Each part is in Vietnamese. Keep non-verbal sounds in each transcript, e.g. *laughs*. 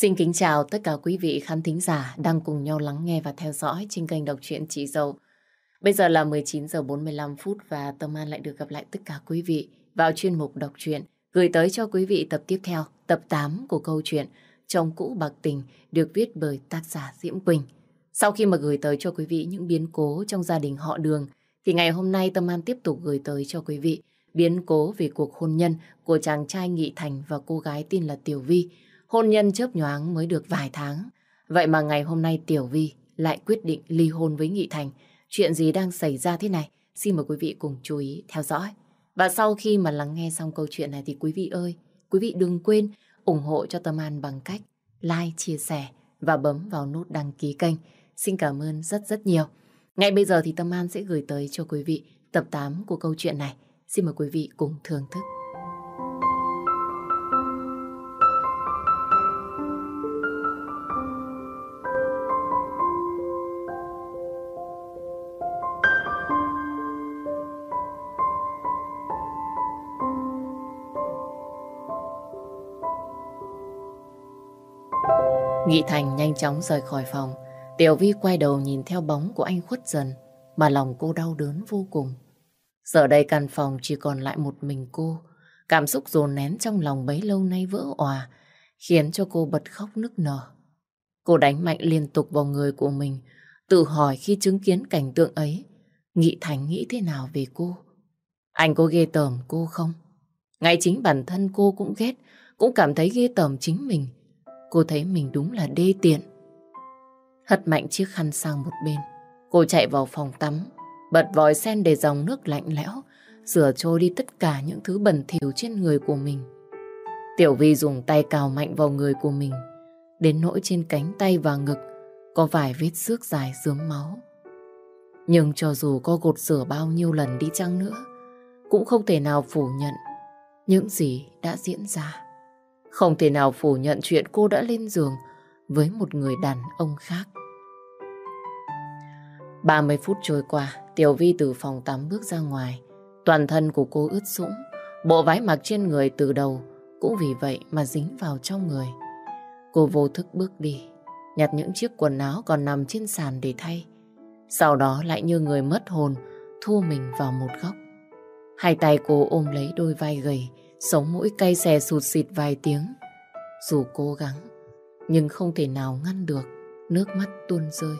Xin kính chào tất cả quý vị khán thính giả đang cùng nhau lắng nghe và theo dõi trên kênh đọc truyện Chị Dâu. Bây giờ là 19 giờ 45 phút và Tâm An lại được gặp lại tất cả quý vị vào chuyên mục đọc truyện gửi tới cho quý vị tập tiếp theo, tập 8 của câu chuyện Trong cũ bạc tình được viết bởi tác giả Diễm Quỳnh. Sau khi mà gửi tới cho quý vị những biến cố trong gia đình họ đường thì ngày hôm nay Tâm An tiếp tục gửi tới cho quý vị biến cố về cuộc hôn nhân của chàng trai Nghị Thành và cô gái tên là Tiểu Vi Hôn nhân chớp nhoáng mới được vài tháng. Vậy mà ngày hôm nay Tiểu Vi lại quyết định ly hôn với Nghị Thành. Chuyện gì đang xảy ra thế này? Xin mời quý vị cùng chú ý theo dõi. Và sau khi mà lắng nghe xong câu chuyện này thì quý vị ơi, quý vị đừng quên ủng hộ cho Tâm An bằng cách like, chia sẻ và bấm vào nút đăng ký kênh. Xin cảm ơn rất rất nhiều. Ngay bây giờ thì Tâm An sẽ gửi tới cho quý vị tập 8 của câu chuyện này. Xin mời quý vị cùng thưởng thức. Nghị Thành nhanh chóng rời khỏi phòng. Tiểu Vi quay đầu nhìn theo bóng của anh khuất dần, mà lòng cô đau đớn vô cùng. Giờ đây căn phòng chỉ còn lại một mình cô. Cảm xúc dồn nén trong lòng bấy lâu nay vỡ òa, khiến cho cô bật khóc nức nở. Cô đánh mạnh liên tục vào người của mình, tự hỏi khi chứng kiến cảnh tượng ấy, Nghị Thành nghĩ thế nào về cô? Anh có ghê tởm cô không? Ngay chính bản thân cô cũng ghét, cũng cảm thấy ghê tởm chính mình. Cô thấy mình đúng là đê tiện. Hất mạnh chiếc khăn sang một bên. Cô chạy vào phòng tắm, bật vòi sen để dòng nước lạnh lẽo, rửa trôi đi tất cả những thứ bẩn thỉu trên người của mình. Tiểu Vi dùng tay cào mạnh vào người của mình, đến nỗi trên cánh tay và ngực có vài vết xước dài dướm máu. Nhưng cho dù có gột rửa bao nhiêu lần đi chăng nữa, cũng không thể nào phủ nhận những gì đã diễn ra. Không thể nào phủ nhận chuyện cô đã lên giường với một người đàn ông khác. 30 phút trôi qua, Tiểu Vi từ phòng tắm bước ra ngoài. Toàn thân của cô ướt sũng, bộ váy mặc trên người từ đầu cũng vì vậy mà dính vào trong người. Cô vô thức bước đi, nhặt những chiếc quần áo còn nằm trên sàn để thay. Sau đó lại như người mất hồn, thu mình vào một góc. Hai tay cô ôm lấy đôi vai gầy, sống mũi cay xè sụt xịt vài tiếng. Dù cố gắng, nhưng không thể nào ngăn được nước mắt tuôn rơi.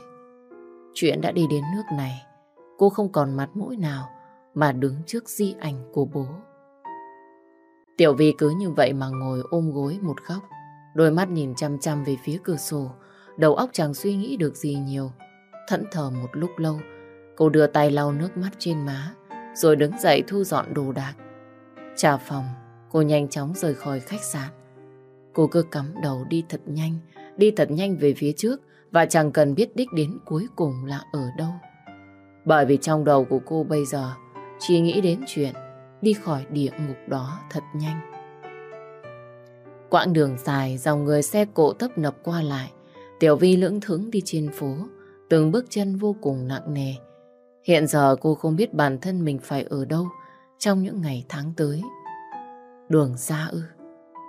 Chuyện đã đi đến nước này, cô không còn mặt mũi nào mà đứng trước di ảnh của bố. Tiểu Vi cứ như vậy mà ngồi ôm gối một góc, đôi mắt nhìn chăm chăm về phía cửa sổ, đầu óc chẳng suy nghĩ được gì nhiều. Thẫn thờ một lúc lâu, cô đưa tay lau nước mắt trên má, rồi đứng dậy thu dọn đồ đạc. Trà phòng, cô nhanh chóng rời khỏi khách sạn. Cô cứ cắm đầu đi thật nhanh, đi thật nhanh về phía trước và chẳng cần biết đích đến cuối cùng là ở đâu. Bởi vì trong đầu của cô bây giờ chỉ nghĩ đến chuyện đi khỏi địa ngục đó thật nhanh. Quãng đường dài, dòng người xe cộ tấp nập qua lại, Tiểu Vi lưỡng thững đi trên phố, từng bước chân vô cùng nặng nề. Hiện giờ cô không biết bản thân mình phải ở đâu trong những ngày tháng tới. Đường xa ư.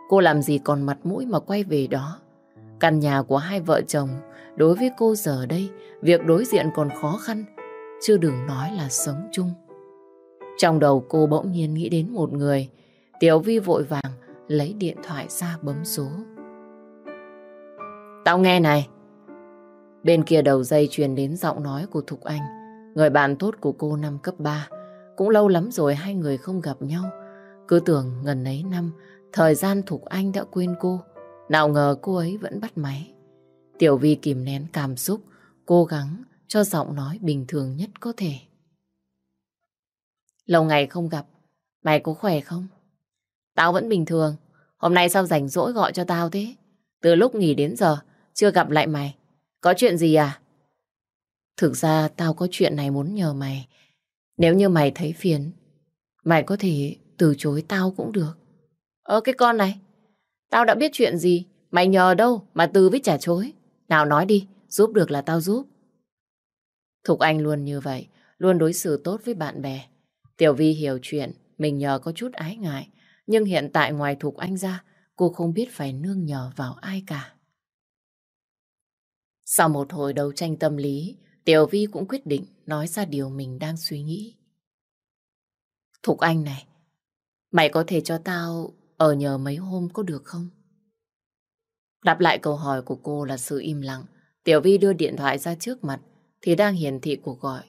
Cô làm gì còn mặt mũi mà quay về đó. Căn nhà của hai vợ chồng, đối với cô giờ đây, việc đối diện còn khó khăn, chưa đừng nói là sống chung. Trong đầu cô bỗng nhiên nghĩ đến một người, Tiểu Vi vội vàng lấy điện thoại ra bấm số. Tao nghe này. Bên kia đầu dây truyền đến giọng nói của Thục Anh, người bạn tốt của cô năm cấp 3. Cũng lâu lắm rồi hai người không gặp nhau. Cứ tưởng ngần ấy năm, thời gian Thục Anh đã quên cô. Nào ngờ cô ấy vẫn bắt máy. Tiểu Vi kìm nén cảm xúc, cố gắng cho giọng nói bình thường nhất có thể. Lâu ngày không gặp, mày có khỏe không? Tao vẫn bình thường, hôm nay sao rảnh rỗi gọi cho tao thế? Từ lúc nghỉ đến giờ, chưa gặp lại mày. Có chuyện gì à? Thực ra tao có chuyện này muốn nhờ mày. Nếu như mày thấy phiền, mày có thể từ chối tao cũng được. Ơ cái con này, tao đã biết chuyện gì, mày nhờ đâu mà từ với trả chối. Nào nói đi, giúp được là tao giúp. Thục Anh luôn như vậy, luôn đối xử tốt với bạn bè. Tiểu Vi hiểu chuyện, mình nhờ có chút ái ngại, nhưng hiện tại ngoài Thục Anh ra, cô không biết phải nương nhờ vào ai cả. Sau một hồi đấu tranh tâm lý, Tiểu Vi cũng quyết định nói ra điều mình đang suy nghĩ. Thục Anh này, mày có thể cho tao ở nhờ mấy hôm có được không? Đáp lại câu hỏi của cô là sự im lặng. Tiểu Vi đưa điện thoại ra trước mặt thì đang hiển thị cuộc gọi.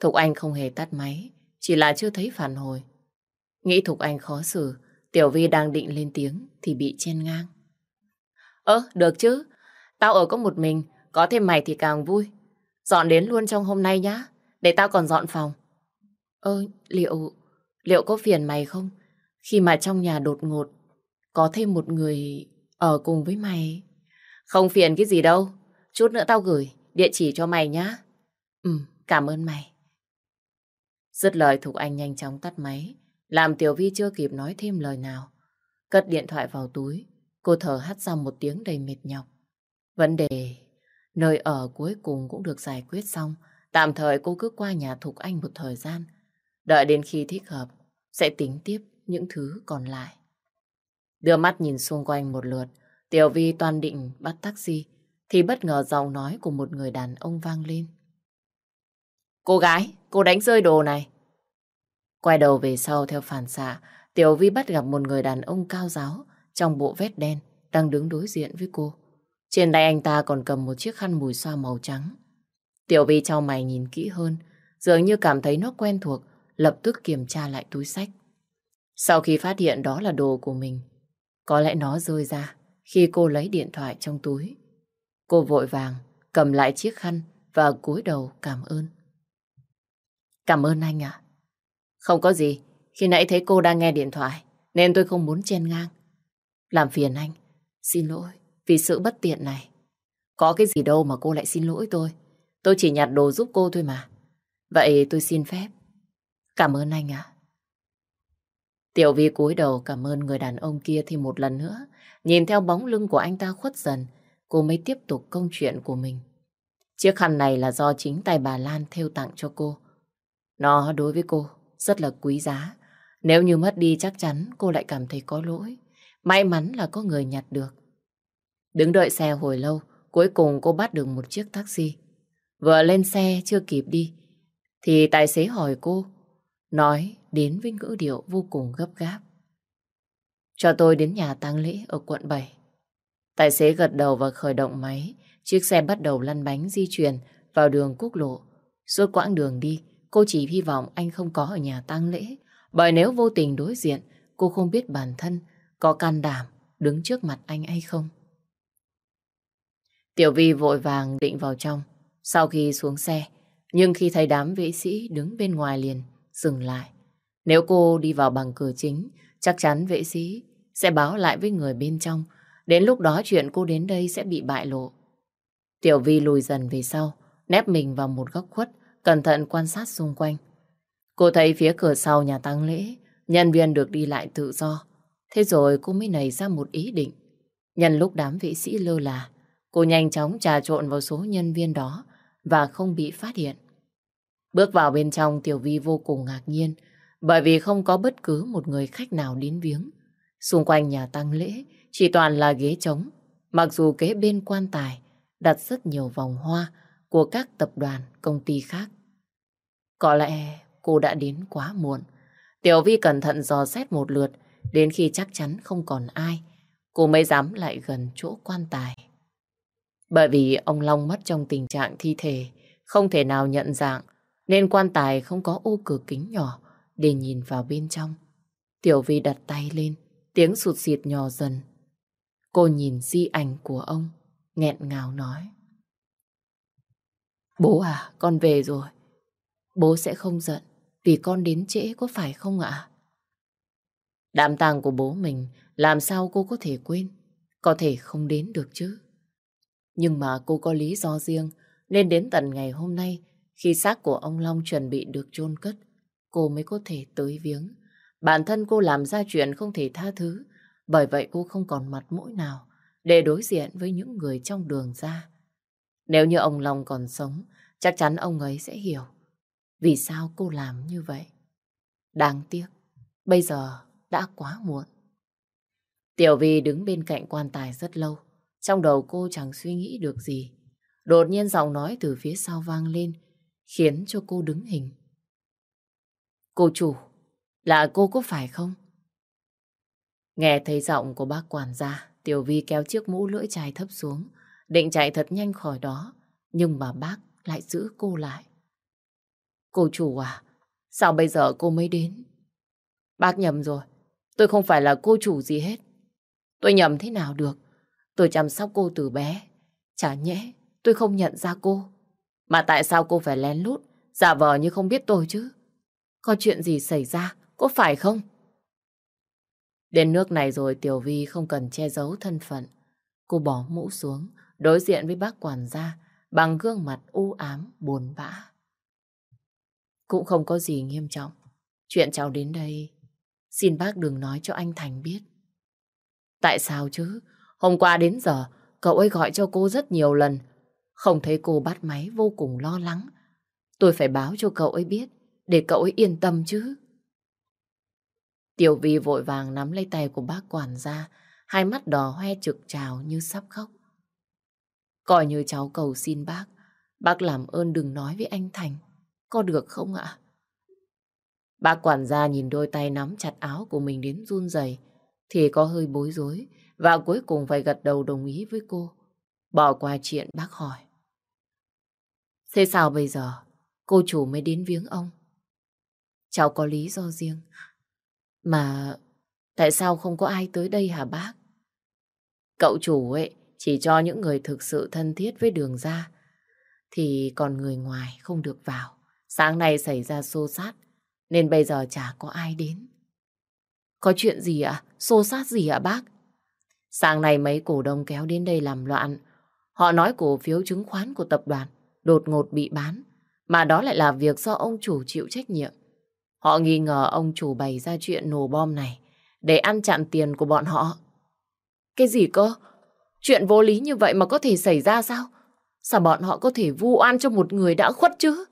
Thục Anh không hề tắt máy, chỉ là chưa thấy phản hồi. Nghĩ Thục Anh khó xử, Tiểu Vi đang định lên tiếng thì bị chen ngang. Ơ, được chứ. Tao ở có một mình, có thêm mày thì càng vui. Dọn đến luôn trong hôm nay nhá, để tao còn dọn phòng. Ơ, liệu, liệu có phiền mày không? Khi mà trong nhà đột ngột, có thêm một người ở cùng với mày. Không phiền cái gì đâu, chút nữa tao gửi địa chỉ cho mày nhá. Ừ, cảm ơn mày. Dứt lời Thục Anh nhanh chóng tắt máy, làm Tiểu Vi chưa kịp nói thêm lời nào. Cất điện thoại vào túi, cô thở hắt ra một tiếng đầy mệt nhọc. Vấn đề nơi ở cuối cùng cũng được giải quyết xong. Tạm thời cô cứ qua nhà Thục Anh một thời gian. Đợi đến khi thích hợp, sẽ tính tiếp những thứ còn lại. Đưa mắt nhìn xung quanh một lượt, Tiểu Vi toàn định bắt taxi, thì bất ngờ giọng nói của một người đàn ông vang lên. Cô gái, cô đánh rơi đồ này. Quay đầu về sau theo phản xạ, Tiểu Vi bắt gặp một người đàn ông cao giáo trong bộ vest đen đang đứng đối diện với cô. Trên tay anh ta còn cầm một chiếc khăn mùi xoa màu trắng. Tiểu Vi trao mày nhìn kỹ hơn, dường như cảm thấy nó quen thuộc, lập tức kiểm tra lại túi sách. Sau khi phát hiện đó là đồ của mình, có lẽ nó rơi ra khi cô lấy điện thoại trong túi. Cô vội vàng cầm lại chiếc khăn và cúi đầu cảm ơn. Cảm ơn anh ạ. Không có gì, khi nãy thấy cô đang nghe điện thoại nên tôi không muốn chen ngang. Làm phiền anh, xin lỗi vì sự bất tiện này. Có cái gì đâu mà cô lại xin lỗi tôi. Tôi chỉ nhặt đồ giúp cô thôi mà. Vậy tôi xin phép. Cảm ơn anh ạ. Tiểu Vi cúi đầu cảm ơn người đàn ông kia thêm một lần nữa. Nhìn theo bóng lưng của anh ta khuất dần, cô mới tiếp tục công chuyện của mình. Chiếc khăn này là do chính tay bà Lan thêu tặng cho cô. Nó đối với cô rất là quý giá. Nếu như mất đi chắc chắn cô lại cảm thấy có lỗi. May mắn là có người nhặt được. Đứng đợi xe hồi lâu, cuối cùng cô bắt được một chiếc taxi. Vừa lên xe chưa kịp đi, thì tài xế hỏi cô, nói đến với ngữ điệu vô cùng gấp gáp. Cho tôi đến nhà tang lễ ở quận 7. Tài xế gật đầu và khởi động máy, chiếc xe bắt đầu lăn bánh di chuyển vào đường quốc lộ. Suốt quãng đường đi, cô chỉ hy vọng anh không có ở nhà tang lễ, bởi nếu vô tình đối diện, cô không biết bản thân có can đảm đứng trước mặt anh hay không. Tiểu Vi vội vàng định vào trong. Sau khi xuống xe, nhưng khi thấy đám vệ sĩ đứng bên ngoài liền, dừng lại. Nếu cô đi vào bằng cửa chính, chắc chắn vệ sĩ sẽ báo lại với người bên trong. Đến lúc đó chuyện cô đến đây sẽ bị bại lộ. Tiểu Vi lùi dần về sau, nép mình vào một góc khuất, cẩn thận quan sát xung quanh. Cô thấy phía cửa sau nhà tang lễ, nhân viên được đi lại tự do. Thế rồi cô mới nảy ra một ý định. Nhân lúc đám vệ sĩ lơ là, Cô nhanh chóng trà trộn vào số nhân viên đó và không bị phát hiện. Bước vào bên trong Tiểu Vi vô cùng ngạc nhiên bởi vì không có bất cứ một người khách nào đến viếng. Xung quanh nhà tang lễ chỉ toàn là ghế trống mặc dù kế bên quan tài đặt rất nhiều vòng hoa của các tập đoàn, công ty khác. Có lẽ cô đã đến quá muộn. Tiểu Vi cẩn thận dò xét một lượt đến khi chắc chắn không còn ai cô mới dám lại gần chỗ quan tài. Bởi vì ông Long mất trong tình trạng thi thể, không thể nào nhận dạng, nên quan tài không có ô cửa kính nhỏ để nhìn vào bên trong. Tiểu Vi đặt tay lên, tiếng sụt sịt nhỏ dần. Cô nhìn di ảnh của ông, nghẹn ngào nói. Bố à, con về rồi. Bố sẽ không giận vì con đến trễ có phải không ạ? Đám tang của bố mình làm sao cô có thể quên? Có thể không đến được chứ? Nhưng mà cô có lý do riêng nên đến tận ngày hôm nay khi xác của ông Long chuẩn bị được chôn cất cô mới có thể tới viếng. Bản thân cô làm ra chuyện không thể tha thứ bởi vậy cô không còn mặt mũi nào để đối diện với những người trong đường ra. Nếu như ông Long còn sống chắc chắn ông ấy sẽ hiểu vì sao cô làm như vậy. Đáng tiếc, bây giờ đã quá muộn. Tiểu Vi đứng bên cạnh quan tài rất lâu. Trong đầu cô chẳng suy nghĩ được gì. Đột nhiên giọng nói từ phía sau vang lên, khiến cho cô đứng hình. Cô chủ, là cô có phải không? Nghe thấy giọng của bác quản gia, Tiểu Vi kéo chiếc mũ lưỡi chai thấp xuống, định chạy thật nhanh khỏi đó, nhưng mà bác lại giữ cô lại. Cô chủ à, sao bây giờ cô mới đến? Bác nhầm rồi, tôi không phải là cô chủ gì hết. Tôi nhầm thế nào được? Tôi chăm sóc cô từ bé. Chả nhẽ tôi không nhận ra cô. Mà tại sao cô phải lén lút, giả vờ như không biết tôi chứ? Có chuyện gì xảy ra, có phải không? Đến nước này rồi Tiểu Vi không cần che giấu thân phận. Cô bỏ mũ xuống, đối diện với bác quản gia, bằng gương mặt u ám, buồn bã. Cũng không có gì nghiêm trọng. Chuyện cháu đến đây, xin bác đừng nói cho anh Thành biết. Tại sao chứ? Hôm qua đến giờ, cậu ấy gọi cho cô rất nhiều lần. Không thấy cô bắt máy vô cùng lo lắng. Tôi phải báo cho cậu ấy biết, để cậu ấy yên tâm chứ. Tiểu Vi vội vàng nắm lấy tay của bác quản gia, hai mắt đỏ hoe trực trào như sắp khóc. Coi như cháu cầu xin bác, bác làm ơn đừng nói với anh Thành, có được không ạ? Bác quản gia nhìn đôi tay nắm chặt áo của mình đến run rẩy thì có hơi bối rối và cuối cùng phải gật đầu đồng ý với cô. Bỏ qua chuyện bác hỏi. Thế sao bây giờ cô chủ mới đến viếng ông? Cháu có lý do riêng. Mà tại sao không có ai tới đây hả bác? Cậu chủ ấy chỉ cho những người thực sự thân thiết với đường ra. Thì còn người ngoài không được vào. Sáng nay xảy ra xô xát, nên bây giờ chả có ai đến. Có chuyện gì ạ? Xô xát gì ạ bác? Sáng nay mấy cổ đông kéo đến đây làm loạn. Họ nói cổ phiếu chứng khoán của tập đoàn đột ngột bị bán. Mà đó lại là việc do ông chủ chịu trách nhiệm. Họ nghi ngờ ông chủ bày ra chuyện nổ bom này để ăn chặn tiền của bọn họ. Cái gì cơ? Chuyện vô lý như vậy mà có thể xảy ra sao? Sao bọn họ có thể vu oan cho một người đã khuất chứ?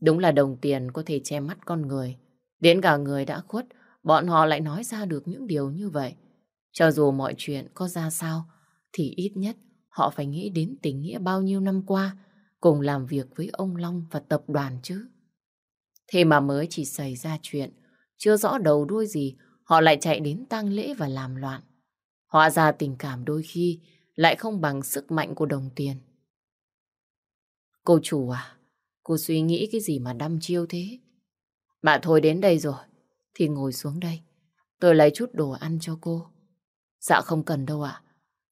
Đúng là đồng tiền có thể che mắt con người. Đến cả người đã khuất, bọn họ lại nói ra được những điều như vậy. Cho dù mọi chuyện có ra sao, thì ít nhất họ phải nghĩ đến tình nghĩa bao nhiêu năm qua, cùng làm việc với ông Long và tập đoàn chứ. Thế mà mới chỉ xảy ra chuyện, chưa rõ đầu đuôi gì, họ lại chạy đến tang lễ và làm loạn. Hóa ra tình cảm đôi khi lại không bằng sức mạnh của đồng tiền. Cô chủ à, cô suy nghĩ cái gì mà đăm chiêu thế? Bà thôi đến đây rồi, thì ngồi xuống đây. Tôi lấy chút đồ ăn cho cô. Dạ không cần đâu ạ.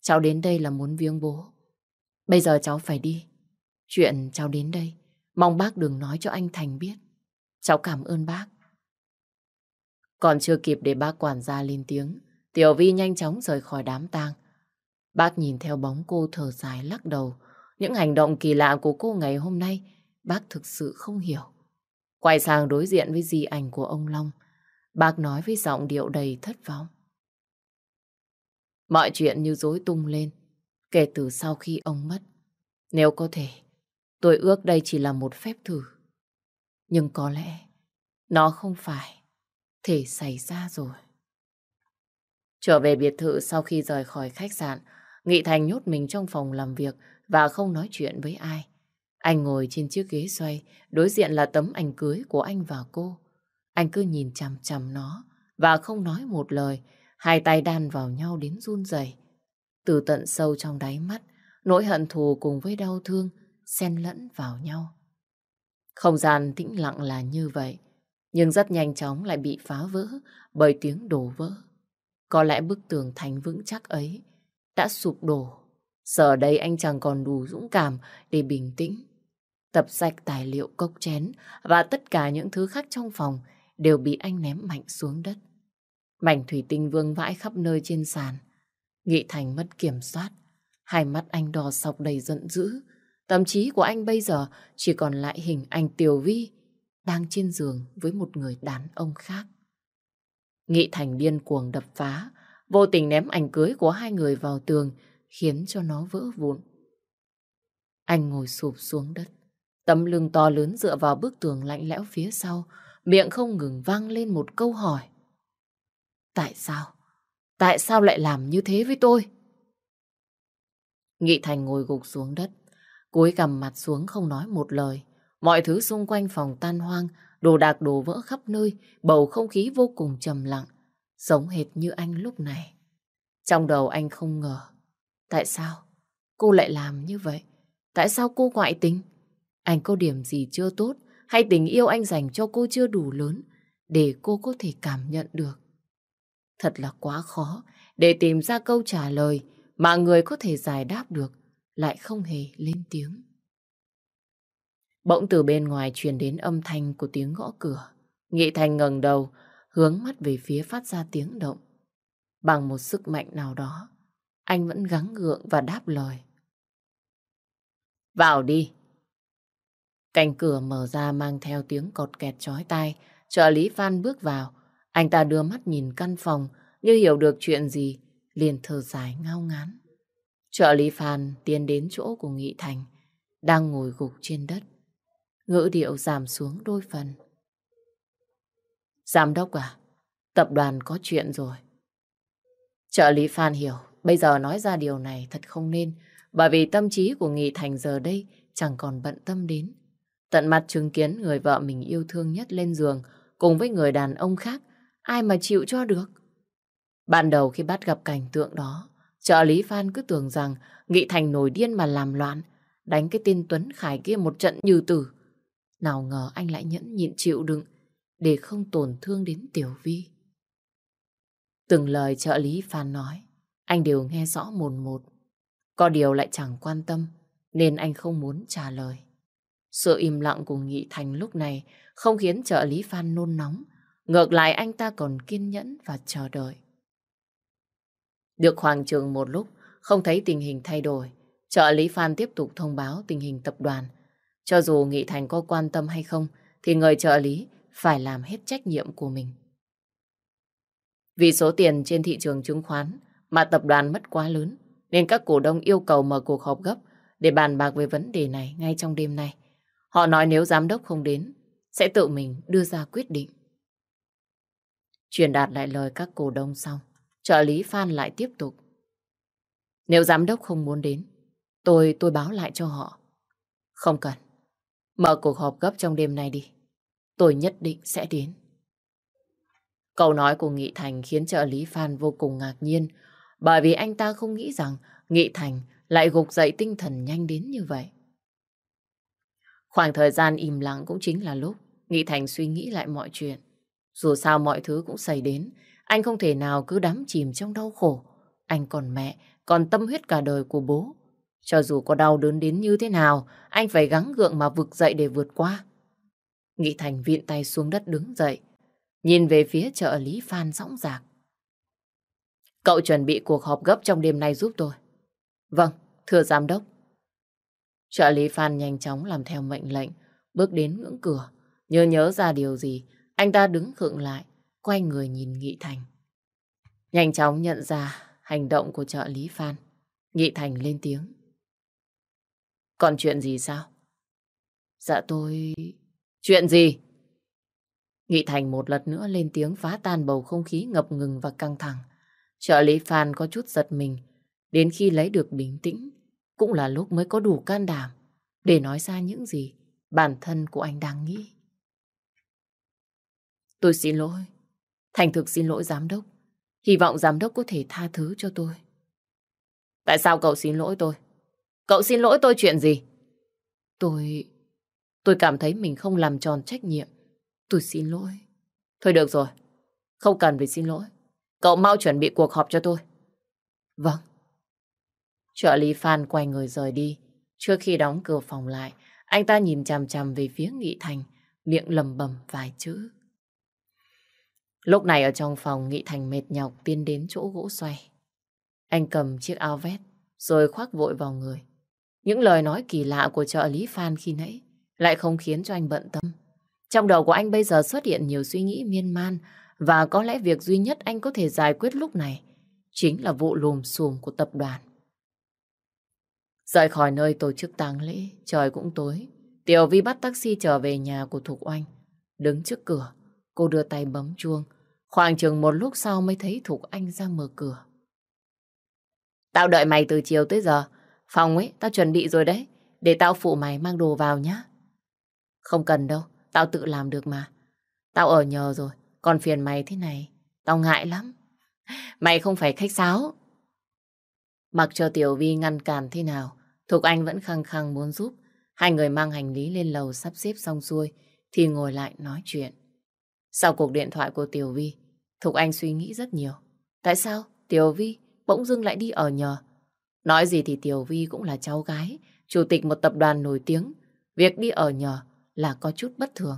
Cháu đến đây là muốn viếng bố. Bây giờ cháu phải đi. Chuyện cháu đến đây, mong bác đừng nói cho anh Thành biết. Cháu cảm ơn bác. Còn chưa kịp để bác quản gia lên tiếng, Tiểu Vi nhanh chóng rời khỏi đám tang. Bác nhìn theo bóng cô thở dài lắc đầu. Những hành động kỳ lạ của cô ngày hôm nay, bác thực sự không hiểu. Quay sang đối diện với di ảnh của ông Long, bác nói với giọng điệu đầy thất vọng. Mọi chuyện như rối tung lên, kể từ sau khi ông mất. Nếu có thể, tôi ước đây chỉ là một phép thử. Nhưng có lẽ nó không phải thể xảy ra rồi. Trở về biệt thự sau khi rời khỏi khách sạn, Nghị Thành nhốt mình trong phòng làm việc và không nói chuyện với ai. Anh ngồi trên chiếc ghế xoay, đối diện là tấm ảnh cưới của anh và cô. Anh cứ nhìn chằm chằm nó và không nói một lời, hai tay đan vào nhau đến run rẩy. Từ tận sâu trong đáy mắt, nỗi hận thù cùng với đau thương xen lẫn vào nhau. Không gian tĩnh lặng là như vậy, nhưng rất nhanh chóng lại bị phá vỡ bởi tiếng đổ vỡ. Có lẽ bức tường thành vững chắc ấy đã sụp đổ. Giờ đây anh chẳng còn đủ dũng cảm để bình tĩnh. Tập sạch tài liệu cốc chén và tất cả những thứ khác trong phòng đều bị anh ném mạnh xuống đất. Mảnh thủy tinh vương vãi khắp nơi trên sàn. Nghị Thành mất kiểm soát. Hai mắt anh đỏ sọc đầy giận dữ. Tâm trí của anh bây giờ chỉ còn lại hình ảnh Tiểu Vi đang trên giường với một người đàn ông khác. Nghị Thành điên cuồng đập phá, vô tình ném ảnh cưới của hai người vào tường, khiến cho nó vỡ vụn. Anh ngồi sụp xuống đất, tấm lưng to lớn dựa vào bức tường lạnh lẽo phía sau, miệng không ngừng vang lên một câu hỏi. Tại sao? Tại sao lại làm như thế với tôi? Nghị Thành ngồi gục xuống đất, cúi gằm mặt xuống không nói một lời. Mọi thứ xung quanh phòng tan hoang, đồ đạc đổ vỡ khắp nơi, bầu không khí vô cùng trầm lặng, giống hệt như anh lúc này. Trong đầu anh không ngờ, tại sao cô lại làm như vậy? Tại sao cô ngoại tình? Anh có điểm gì chưa tốt hay tình yêu anh dành cho cô chưa đủ lớn để cô có thể cảm nhận được? Thật là quá khó để tìm ra câu trả lời mà người có thể giải đáp được lại không hề lên tiếng. Bỗng từ bên ngoài truyền đến âm thanh của tiếng gõ cửa. Nghị Thành ngẩng đầu, hướng mắt về phía phát ra tiếng động. Bằng một sức mạnh nào đó, anh vẫn gắng gượng và đáp lời. Vào đi. Cánh cửa mở ra mang theo tiếng cọt kẹt chói tai. Trợ lý Phan bước vào. Anh ta đưa mắt nhìn căn phòng như hiểu được chuyện gì, liền thở dài ngao ngán. Trợ lý Phan tiến đến chỗ của Nghị Thành, đang ngồi gục trên đất. Ngữ điệu giảm xuống đôi phần. Giám đốc à, tập đoàn có chuyện rồi. Trợ lý Phan hiểu, bây giờ nói ra điều này thật không nên, bởi vì tâm trí của Nghị Thành giờ đây chẳng còn bận tâm đến. Tận mặt chứng kiến người vợ mình yêu thương nhất lên giường cùng với người đàn ông khác, ai mà chịu cho được. Ban đầu khi bắt gặp cảnh tượng đó, trợ lý Phan cứ tưởng rằng Nghị Thành nổi điên mà làm loạn, đánh cái tên Tuấn Khải kia một trận như tử. Nào ngờ anh lại nhẫn nhịn chịu đựng để không tổn thương đến Tiểu Vi. Từng lời trợ lý Phan nói, anh đều nghe rõ mồn một. Có điều lại chẳng quan tâm, nên anh không muốn trả lời. Sự im lặng của Nghị Thành lúc này không khiến trợ lý Phan nôn nóng. Ngược lại anh ta còn kiên nhẫn và chờ đợi. Được khoảng trường một lúc, không thấy tình hình thay đổi. Trợ lý Phan tiếp tục thông báo tình hình tập đoàn. Cho dù Nghị Thành có quan tâm hay không, thì người trợ lý phải làm hết trách nhiệm của mình. Vì số tiền trên thị trường chứng khoán mà tập đoàn mất quá lớn, nên các cổ đông yêu cầu mở cuộc họp gấp để bàn bạc về vấn đề này ngay trong đêm nay. Họ nói nếu giám đốc không đến, sẽ tự mình đưa ra quyết định. Truyền đạt lại lời các cổ đông xong, trợ lý Phan lại tiếp tục. Nếu giám đốc không muốn đến, tôi tôi báo lại cho họ. Không cần. Mở cuộc họp gấp trong đêm nay đi. Tôi nhất định sẽ đến. Câu nói của Nghị Thành khiến trợ lý Phan vô cùng ngạc nhiên bởi vì anh ta không nghĩ rằng Nghị Thành lại gục dậy tinh thần nhanh đến như vậy. Khoảng thời gian im lặng cũng chính là lúc Nghị Thành suy nghĩ lại mọi chuyện. Dù sao mọi thứ cũng xảy đến, anh không thể nào cứ đắm chìm trong đau khổ. Anh còn mẹ, còn tâm huyết cả đời của bố. Cho dù có đau đớn đến như thế nào, anh phải gắng gượng mà vực dậy để vượt qua. Nghị Thành viện tay xuống đất đứng dậy, nhìn về phía trợ lý Phan rõng dạc. Cậu chuẩn bị cuộc họp gấp trong đêm nay giúp tôi. Vâng, thưa giám đốc. Trợ lý Phan nhanh chóng làm theo mệnh lệnh, bước đến ngưỡng cửa. Nhớ nhớ ra điều gì, anh ta đứng khựng lại, quay người nhìn Nghị Thành. Nhanh chóng nhận ra hành động của trợ lý Phan. Nghị Thành lên tiếng. Còn chuyện gì sao? Dạ tôi... Chuyện gì? Nghị Thành một lần nữa lên tiếng phá tan bầu không khí ngập ngừng và căng thẳng. Trợ lý Phan có chút giật mình. Đến khi lấy được bình tĩnh, cũng là lúc mới có đủ can đảm để nói ra những gì bản thân của anh đang nghĩ. Tôi xin lỗi. Thành thực xin lỗi giám đốc. Hy vọng giám đốc có thể tha thứ cho tôi. Tại sao cậu xin lỗi tôi? Cậu xin lỗi tôi chuyện gì? Tôi... Tôi cảm thấy mình không làm tròn trách nhiệm. Tôi xin lỗi. Thôi được rồi. Không cần phải xin lỗi. Cậu mau chuẩn bị cuộc họp cho tôi. Vâng. Trợ lý Phan quay người rời đi. Trước khi đóng cửa phòng lại, anh ta nhìn chằm chằm về phía Nghị Thành, miệng lầm bầm vài chữ. Lúc này ở trong phòng, Nghị Thành mệt nhọc tiến đến chỗ gỗ xoay. Anh cầm chiếc áo vest, rồi khoác vội vào người. Những lời nói kỳ lạ của trợ lý Phan khi nãy lại không khiến cho anh bận tâm. Trong đầu của anh bây giờ xuất hiện nhiều suy nghĩ miên man và có lẽ việc duy nhất anh có thể giải quyết lúc này chính là vụ lùm xùm của tập đoàn. Rời khỏi nơi tổ chức tang lễ, trời cũng tối. Tiểu Vi bắt taxi trở về nhà của Thục Oanh. Đứng trước cửa, cô đưa tay bấm chuông. Khoảng chừng một lúc sau mới thấy Thục Anh ra mở cửa. Tao đợi mày từ chiều tới giờ. Phòng ấy, tao chuẩn bị rồi đấy. Để tao phụ mày mang đồ vào nhá. Không cần đâu, tao tự làm được mà. Tao ở nhờ rồi, còn phiền mày thế này, tao ngại lắm. Mày không phải khách sáo. Mặc cho Tiểu Vi ngăn cản thế nào, Thục Anh vẫn khăng khăng muốn giúp. Hai người mang hành lý lên lầu sắp xếp xong xuôi, thì ngồi lại nói chuyện. Sau cuộc điện thoại của Tiểu Vi, Thục Anh suy nghĩ rất nhiều. Tại sao Tiểu Vi bỗng dưng lại đi ở nhờ? Nói gì thì Tiểu Vi cũng là cháu gái, chủ tịch một tập đoàn nổi tiếng. Việc đi ở nhờ là có chút bất thường.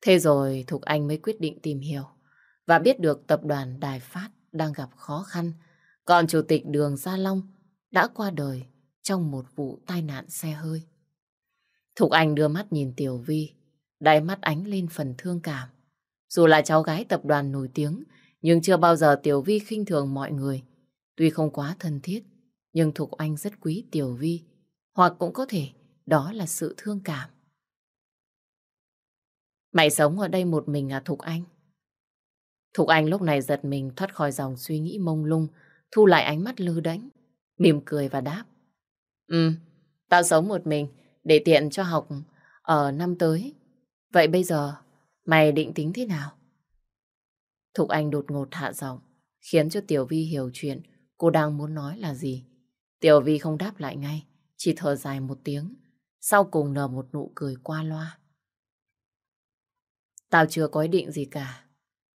Thế rồi Thục Anh mới quyết định tìm hiểu và biết được tập đoàn Đài Phát đang gặp khó khăn. Còn chủ tịch đường Gia Long đã qua đời trong một vụ tai nạn xe hơi. Thục Anh đưa mắt nhìn Tiểu Vi, đáy mắt ánh lên phần thương cảm. Dù là cháu gái tập đoàn nổi tiếng, nhưng chưa bao giờ Tiểu Vi khinh thường mọi người. Tuy không quá thân thiết, nhưng Thục Anh rất quý Tiểu Vi, hoặc cũng có thể đó là sự thương cảm. Mày sống ở đây một mình à Thục Anh? Thục Anh lúc này giật mình thoát khỏi dòng suy nghĩ mông lung, thu lại ánh mắt lư đánh, mỉm cười và đáp. Ừ, tao sống một mình, để tiện cho học ở năm tới. Vậy bây giờ, mày định tính thế nào? Thục Anh đột ngột hạ giọng, khiến cho Tiểu Vi hiểu chuyện cô đang muốn nói là gì. Tiểu Vi không đáp lại ngay, chỉ thở dài một tiếng, sau cùng nở một nụ cười qua loa. Tao chưa có ý định gì cả.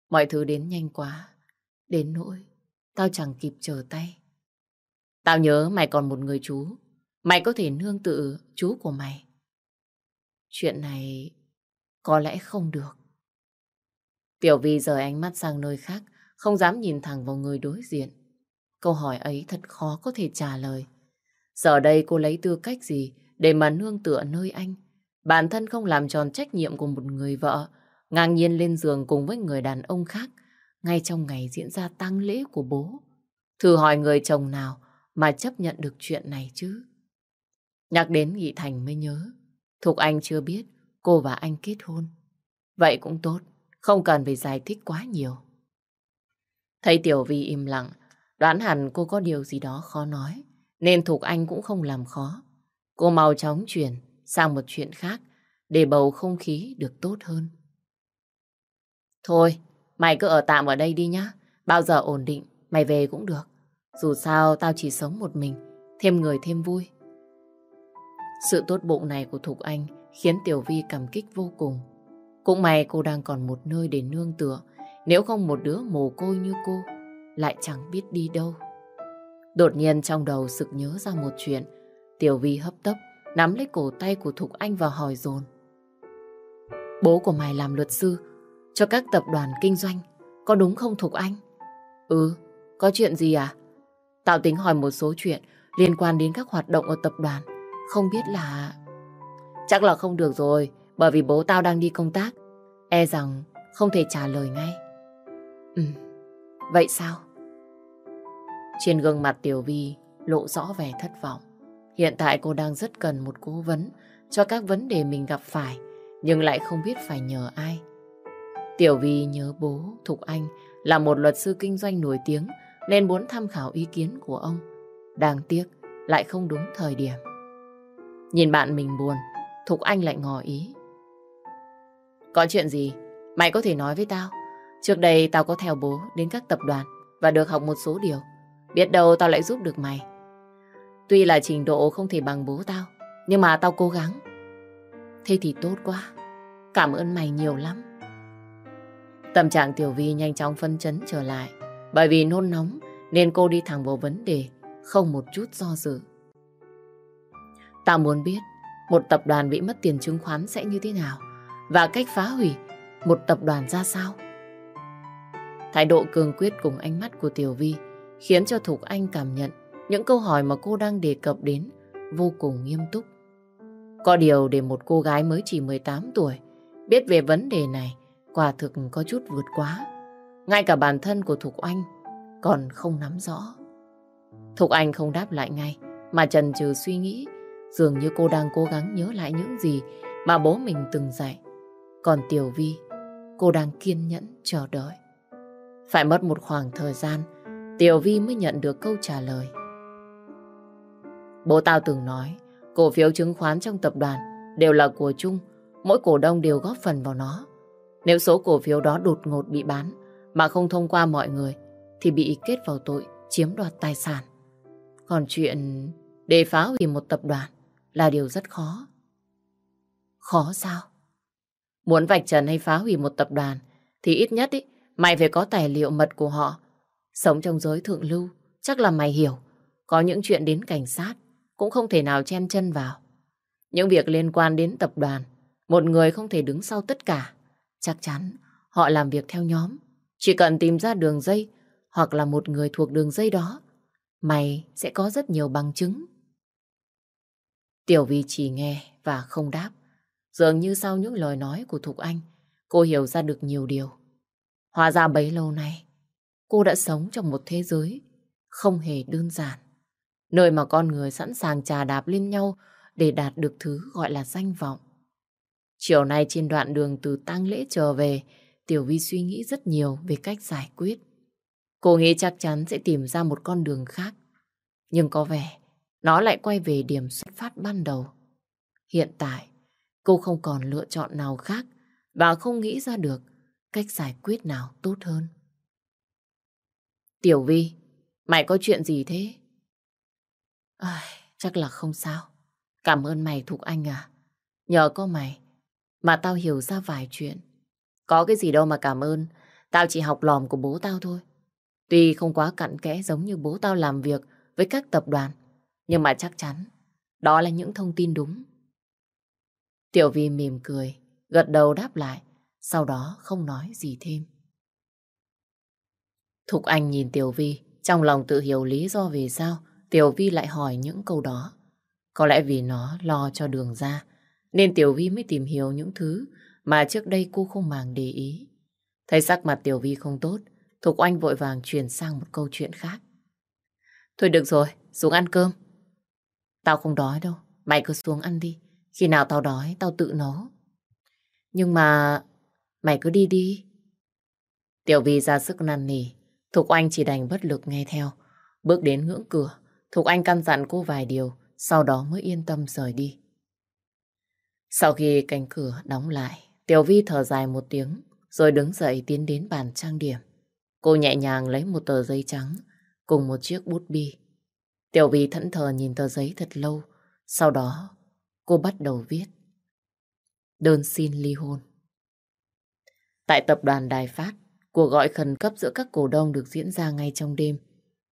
Mọi thứ đến nhanh quá. Đến nỗi, tao chẳng kịp chờ tay. Tao nhớ mày còn một người chú. Mày có thể nương tự chú của mày. Chuyện này có lẽ không được. Tiểu Vi rời ánh mắt sang nơi khác, không dám nhìn thẳng vào người đối diện. Câu hỏi ấy thật khó có thể trả lời. Giờ đây cô lấy tư cách gì để mà nương tựa nơi anh? Bản thân không làm tròn trách nhiệm của một người vợ, ngang nhiên lên giường cùng với người đàn ông khác, ngay trong ngày diễn ra tang lễ của bố. Thử hỏi người chồng nào mà chấp nhận được chuyện này chứ? Nhắc đến Nghị Thành mới nhớ, Thục Anh chưa biết cô và anh kết hôn. Vậy cũng tốt, không cần phải giải thích quá nhiều. Thấy Tiểu Vi im lặng, đoán hẳn cô có điều gì đó khó nói, nên Thục Anh cũng không làm khó. Cô mau chóng chuyển sang một chuyện khác để bầu không khí được tốt hơn. Thôi, mày cứ ở tạm ở đây đi nhá. Bao giờ ổn định, mày về cũng được. Dù sao tao chỉ sống một mình, thêm người thêm vui. Sự tốt bụng này của Thục Anh khiến Tiểu Vi cảm kích vô cùng. Cũng may cô đang còn một nơi để nương tựa, nếu không một đứa mồ côi như cô lại chẳng biết đi đâu. Đột nhiên trong đầu sực nhớ ra một chuyện, Tiểu Vi hấp tấp nắm lấy cổ tay của Thục Anh và hỏi dồn. Bố của mày làm luật sư, cho các tập đoàn kinh doanh. Có đúng không Thục Anh? Ừ, có chuyện gì à? Tạo tính hỏi một số chuyện liên quan đến các hoạt động ở tập đoàn. Không biết là... Chắc là không được rồi, bởi vì bố tao đang đi công tác. E rằng không thể trả lời ngay. Ừ, vậy sao? Trên gương mặt Tiểu Vi lộ rõ vẻ thất vọng. Hiện tại cô đang rất cần một cố vấn cho các vấn đề mình gặp phải, nhưng lại không biết phải nhờ ai. Tiểu Vi nhớ bố Thục Anh là một luật sư kinh doanh nổi tiếng nên muốn tham khảo ý kiến của ông. Đáng tiếc lại không đúng thời điểm. Nhìn bạn mình buồn, Thục Anh lại ngỏ ý. Có chuyện gì? Mày có thể nói với tao. Trước đây tao có theo bố đến các tập đoàn và được học một số điều. Biết đâu tao lại giúp được mày. Tuy là trình độ không thể bằng bố tao, nhưng mà tao cố gắng. Thế thì tốt quá. Cảm ơn mày nhiều lắm. Tâm trạng Tiểu Vi nhanh chóng phân chấn trở lại. Bởi vì nôn nóng nên cô đi thẳng vào vấn đề, không một chút do dự. Tao muốn biết một tập đoàn bị mất tiền chứng khoán sẽ như thế nào và cách phá hủy một tập đoàn ra sao. Thái độ cường quyết cùng ánh mắt của Tiểu Vi khiến cho Thục Anh cảm nhận những câu hỏi mà cô đang đề cập đến vô cùng nghiêm túc. Có điều để một cô gái mới chỉ 18 tuổi biết về vấn đề này quả thực có chút vượt quá. Ngay cả bản thân của Thục Anh còn không nắm rõ. Thục Anh không đáp lại ngay, mà trần trừ suy nghĩ. Dường như cô đang cố gắng nhớ lại những gì mà bố mình từng dạy. Còn Tiểu Vi, cô đang kiên nhẫn chờ đợi. Phải mất một khoảng thời gian, Tiểu Vi mới nhận được câu trả lời. Bố tao từng nói, cổ phiếu chứng khoán trong tập đoàn đều là của chung, mỗi cổ đông đều góp phần vào nó. Nếu số cổ phiếu đó đột ngột bị bán mà không thông qua mọi người thì bị kết vào tội chiếm đoạt tài sản. Còn chuyện để phá hủy một tập đoàn là điều rất khó. Khó sao? Muốn vạch trần hay phá hủy một tập đoàn thì ít nhất ý, mày phải có tài liệu mật của họ. Sống trong giới thượng lưu, chắc là mày hiểu. Có những chuyện đến cảnh sát cũng không thể nào chen chân vào. Những việc liên quan đến tập đoàn, một người không thể đứng sau tất cả. Chắc chắn họ làm việc theo nhóm. Chỉ cần tìm ra đường dây hoặc là một người thuộc đường dây đó, mày sẽ có rất nhiều bằng chứng. Tiểu Vi chỉ nghe và không đáp. Dường như sau những lời nói của Thục Anh, cô hiểu ra được nhiều điều. Hóa ra bấy lâu nay, cô đã sống trong một thế giới không hề đơn giản. Nơi mà con người sẵn sàng trà đạp lên nhau để đạt được thứ gọi là danh vọng. Chiều nay trên đoạn đường từ tang lễ trở về, Tiểu Vi suy nghĩ rất nhiều về cách giải quyết. Cô nghĩ chắc chắn sẽ tìm ra một con đường khác. Nhưng có vẻ nó lại quay về điểm xuất phát ban đầu. Hiện tại, cô không còn lựa chọn nào khác và không nghĩ ra được cách giải quyết nào tốt hơn. Tiểu Vi, mày có chuyện gì thế? À, chắc là không sao. Cảm ơn mày Thục Anh à. Nhờ có mày mà tao hiểu ra vài chuyện. Có cái gì đâu mà cảm ơn. Tao chỉ học lòm của bố tao thôi. Tuy không quá cặn kẽ giống như bố tao làm việc với các tập đoàn, nhưng mà chắc chắn đó là những thông tin đúng. Tiểu Vi mỉm cười, gật đầu đáp lại, sau đó không nói gì thêm. Thục Anh nhìn Tiểu Vi, trong lòng tự hiểu lý do vì sao Tiểu Vi lại hỏi những câu đó. Có lẽ vì nó lo cho đường ra, nên Tiểu Vi mới tìm hiểu những thứ mà trước đây cô không màng để ý. Thấy sắc mặt Tiểu Vi không tốt, Thục Anh vội vàng chuyển sang một câu chuyện khác. Thôi được rồi, xuống ăn cơm. Tao không đói đâu, mày cứ xuống ăn đi. Khi nào tao đói, tao tự nấu. Nhưng mà... Mày cứ đi đi. Tiểu Vi ra sức năn nỉ. Thục Anh chỉ đành bất lực nghe theo. Bước đến ngưỡng cửa, Thục Anh căn dặn cô vài điều, sau đó mới yên tâm rời đi. Sau khi cánh cửa đóng lại, Tiểu Vi thở dài một tiếng, rồi đứng dậy tiến đến bàn trang điểm. Cô nhẹ nhàng lấy một tờ giấy trắng cùng một chiếc bút bi. Tiểu Vy thẫn thờ nhìn tờ giấy thật lâu, sau đó cô bắt đầu viết. Đơn xin ly hôn. Tại tập đoàn Đài Phát, cuộc gọi khẩn cấp giữa các cổ đông được diễn ra ngay trong đêm.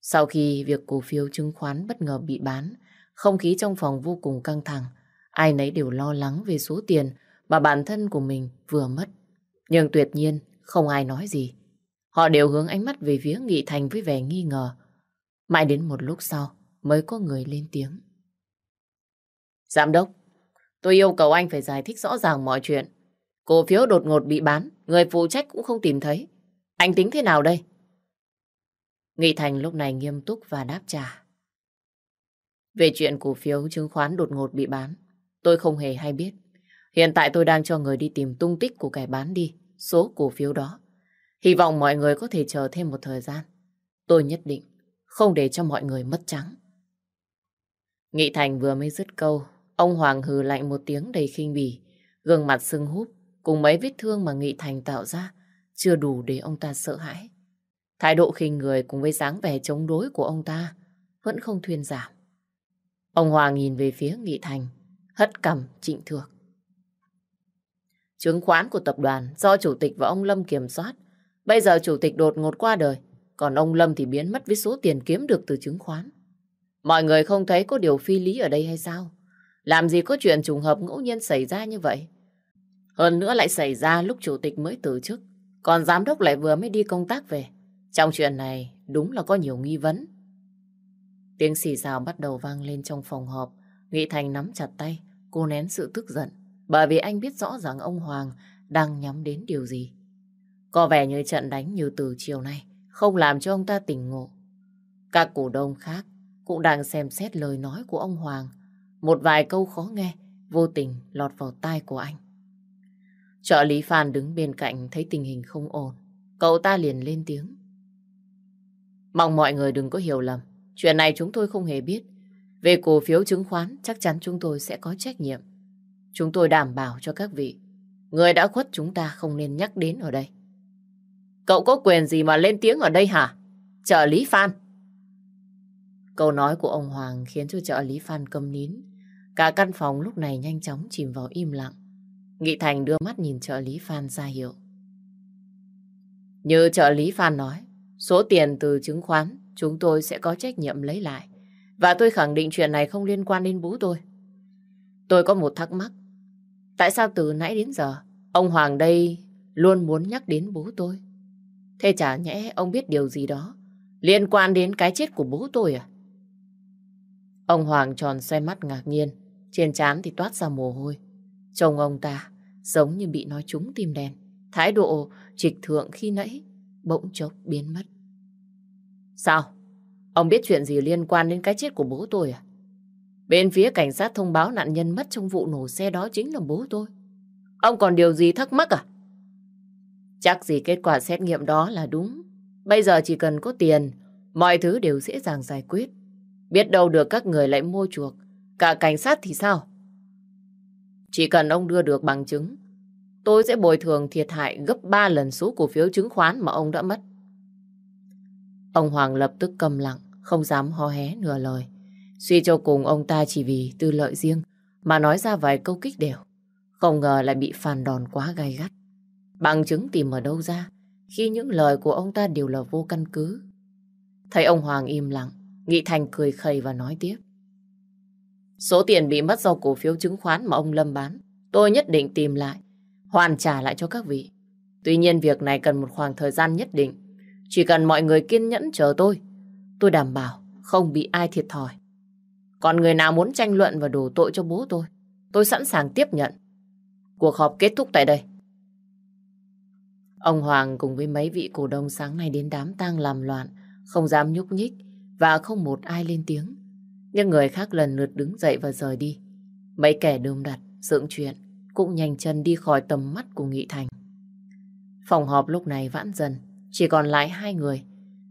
Sau khi việc cổ phiếu chứng khoán bất ngờ bị bán, không khí trong phòng vô cùng căng thẳng. Ai nấy đều lo lắng về số tiền mà bản thân của mình vừa mất. Nhưng tuyệt nhiên không ai nói gì. Họ đều hướng ánh mắt về phía Nghị Thành với vẻ nghi ngờ. Mãi đến một lúc sau mới có người lên tiếng. Giám đốc, tôi yêu cầu anh phải giải thích rõ ràng mọi chuyện. Cổ phiếu đột ngột bị bán, người phụ trách cũng không tìm thấy. Anh tính thế nào đây? Nghị Thành lúc này nghiêm túc và đáp trả. Về chuyện cổ phiếu chứng khoán đột ngột bị bán, tôi không hề hay biết. Hiện tại tôi đang cho người đi tìm tung tích của kẻ bán đi số cổ phiếu đó. Hy vọng mọi người có thể chờ thêm một thời gian. Tôi nhất định không để cho mọi người mất trắng. Nghị Thành vừa mới dứt câu, ông Hoàng hừ lạnh một tiếng đầy khinh bỉ, gương mặt sưng húp cùng mấy vết thương mà Nghị Thành tạo ra chưa đủ để ông ta sợ hãi. Thái độ khinh người cùng với dáng vẻ chống đối của ông ta vẫn không thuyên giảm. Ông Hoàng nhìn về phía Nghị Thành, hất cằm trịnh thược. Chứng khoán của tập đoàn do chủ tịch và ông Lâm kiểm soát. Bây giờ chủ tịch đột ngột qua đời, còn ông Lâm thì biến mất với số tiền kiếm được từ chứng khoán. Mọi người không thấy có điều phi lý ở đây hay sao? Làm gì có chuyện trùng hợp ngẫu nhiên xảy ra như vậy? Hơn nữa lại xảy ra lúc chủ tịch mới từ chức, còn giám đốc lại vừa mới đi công tác về. Trong chuyện này đúng là có nhiều nghi vấn. Tiếng xì xào bắt đầu vang lên trong phòng họp. Nghị Thành nắm chặt tay, cô nén sự tức giận. Bởi vì anh biết rõ rằng ông Hoàng đang nhắm đến điều gì. Có vẻ như trận đánh như từ chiều nay không làm cho ông ta tỉnh ngộ. Các cổ đông khác cũng đang xem xét lời nói của ông Hoàng. Một vài câu khó nghe vô tình lọt vào tai của anh. Trợ lý Phan đứng bên cạnh thấy tình hình không ổn. Cậu ta liền lên tiếng. Mong mọi người đừng có hiểu lầm. Chuyện này chúng tôi không hề biết. Về cổ phiếu chứng khoán, chắc chắn chúng tôi sẽ có trách nhiệm. Chúng tôi đảm bảo cho các vị, người đã khuất chúng ta không nên nhắc đến ở đây. Cậu có quyền gì mà lên tiếng ở đây hả? Trợ lý Phan. Câu nói của ông Hoàng khiến cho trợ lý Phan câm nín. Cả căn phòng lúc này nhanh chóng chìm vào im lặng. Nghị Thành đưa mắt nhìn trợ lý Phan ra hiệu. Như trợ lý Phan nói, số tiền từ chứng khoán chúng tôi sẽ có trách nhiệm lấy lại. Và tôi khẳng định chuyện này không liên quan đến bố tôi. Tôi có một thắc mắc. Tại sao từ nãy đến giờ, ông Hoàng đây luôn muốn nhắc đến bố tôi? Thế chả nhẽ ông biết điều gì đó liên quan đến cái chết của bố tôi à? Ông Hoàng tròn xoay mắt ngạc nhiên, trên trán thì toát ra mồ hôi. Chồng ông ta giống như bị nói trúng tim đen, thái độ trịch thượng khi nãy bỗng chốc biến mất. Sao? Ông biết chuyện gì liên quan đến cái chết của bố tôi à? Bên phía cảnh sát thông báo nạn nhân mất trong vụ nổ xe đó chính là bố tôi. Ông còn điều gì thắc mắc à? Chắc gì kết quả xét nghiệm đó là đúng. Bây giờ chỉ cần có tiền, mọi thứ đều dễ dàng giải quyết. Biết đâu được các người lại mua chuộc. Cả cảnh sát thì sao? Chỉ cần ông đưa được bằng chứng, tôi sẽ bồi thường thiệt hại gấp 3 lần số cổ phiếu chứng khoán mà ông đã mất. Ông Hoàng lập tức cầm lặng, không dám ho hé nửa lời. Suy cho cùng ông ta chỉ vì tư lợi riêng mà nói ra vài câu kích đều. Không ngờ lại bị phản đòn quá gay gắt. Bằng chứng tìm ở đâu ra khi những lời của ông ta đều là vô căn cứ. Thấy ông Hoàng im lặng, Nghị Thành cười khẩy và nói tiếp. Số tiền bị mất do cổ phiếu chứng khoán mà ông Lâm bán, tôi nhất định tìm lại, hoàn trả lại cho các vị. Tuy nhiên việc này cần một khoảng thời gian nhất định. Chỉ cần mọi người kiên nhẫn chờ tôi, tôi đảm bảo không bị ai thiệt thòi. Còn người nào muốn tranh luận và đổ tội cho bố tôi, tôi sẵn sàng tiếp nhận. Cuộc họp kết thúc tại đây. Ông Hoàng cùng với mấy vị cổ đông sáng nay đến đám tang làm loạn, không dám nhúc nhích và không một ai lên tiếng. những người khác lần lượt đứng dậy và rời đi. Mấy kẻ đơm đặt, dựng chuyện cũng nhanh chân đi khỏi tầm mắt của Nghị Thành. Phòng họp lúc này vãn dần, chỉ còn lại hai người.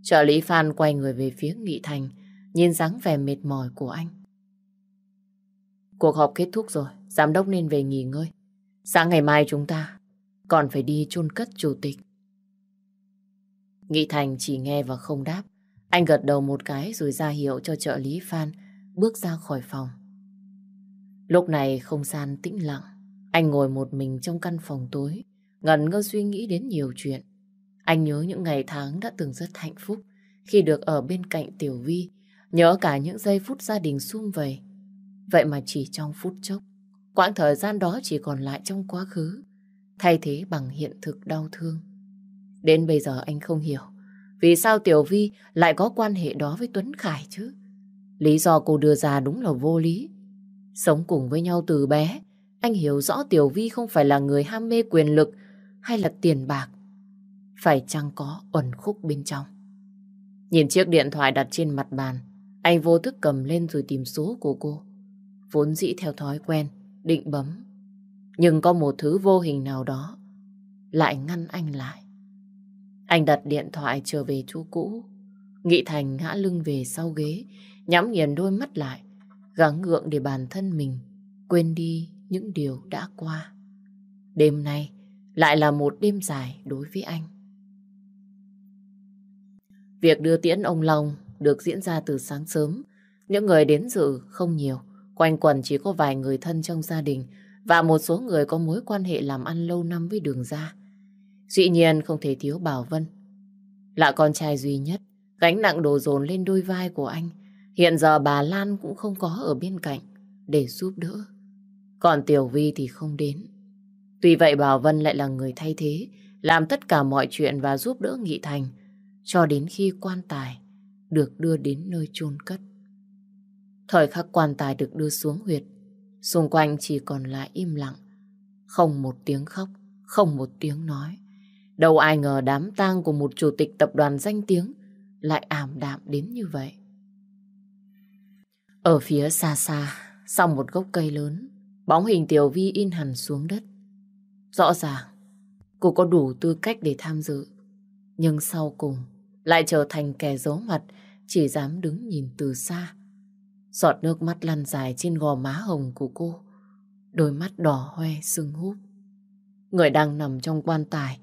Trợ lý Phan quay người về phía Nghị Thành, nhìn dáng vẻ mệt mỏi của anh. Cuộc họp kết thúc rồi, giám đốc nên về nghỉ ngơi. Sáng ngày mai chúng ta còn phải đi chôn cất chủ tịch. Nghị Thành chỉ nghe và không đáp. Anh gật đầu một cái rồi ra hiệu cho trợ lý Phan bước ra khỏi phòng. Lúc này không gian tĩnh lặng. Anh ngồi một mình trong căn phòng tối, ngẩn ngơ suy nghĩ đến nhiều chuyện. Anh nhớ những ngày tháng đã từng rất hạnh phúc khi được ở bên cạnh Tiểu Vi, nhớ cả những giây phút gia đình sum vầy. Vậy mà chỉ trong phút chốc, quãng thời gian đó chỉ còn lại trong quá khứ, thay thế bằng hiện thực đau thương. Đến bây giờ anh không hiểu vì sao Tiểu Vi lại có quan hệ đó với Tuấn Khải chứ. Lý do cô đưa ra đúng là vô lý. Sống cùng với nhau từ bé, anh hiểu rõ Tiểu Vi không phải là người ham mê quyền lực hay là tiền bạc. Phải chăng có uẩn khúc bên trong. Nhìn chiếc điện thoại đặt trên mặt bàn, anh vô thức cầm lên rồi tìm số của cô. Vốn dĩ theo thói quen, định bấm. Nhưng có một thứ vô hình nào đó lại ngăn anh lại. Anh đặt điện thoại trở về chỗ cũ. Nghị Thành ngã lưng về sau ghế, nhắm nghiền đôi mắt lại, gắng gượng để bản thân mình quên đi những điều đã qua. Đêm nay lại là một đêm dài đối với anh. Việc đưa tiễn ông Long được diễn ra từ sáng sớm. Những người đến dự không nhiều, quanh quần chỉ có vài người thân trong gia đình và một số người có mối quan hệ làm ăn lâu năm với đường gia. Dĩ nhiên không thể thiếu Bảo Vân. Là con trai duy nhất, gánh nặng đổ dồn lên đôi vai của anh. Hiện giờ bà Lan cũng không có ở bên cạnh để giúp đỡ. Còn Tiểu Vi thì không đến. Tuy vậy Bảo Vân lại là người thay thế, làm tất cả mọi chuyện và giúp đỡ Nghị Thành, cho đến khi quan tài được đưa đến nơi chôn cất. Thời khắc quan tài được đưa xuống huyệt, xung quanh chỉ còn lại im lặng, không một tiếng khóc, không một tiếng nói. Đâu ai ngờ đám tang của một chủ tịch tập đoàn danh tiếng lại ảm đạm đến như vậy. Ở phía xa xa, sau một gốc cây lớn, bóng hình Tiểu Vi in hẳn xuống đất. Rõ ràng, cô có đủ tư cách để tham dự. Nhưng sau cùng, lại trở thành kẻ giấu mặt, chỉ dám đứng nhìn từ xa. Giọt nước mắt lăn dài trên gò má hồng của cô. Đôi mắt đỏ hoe sưng húp. Người đang nằm trong quan tài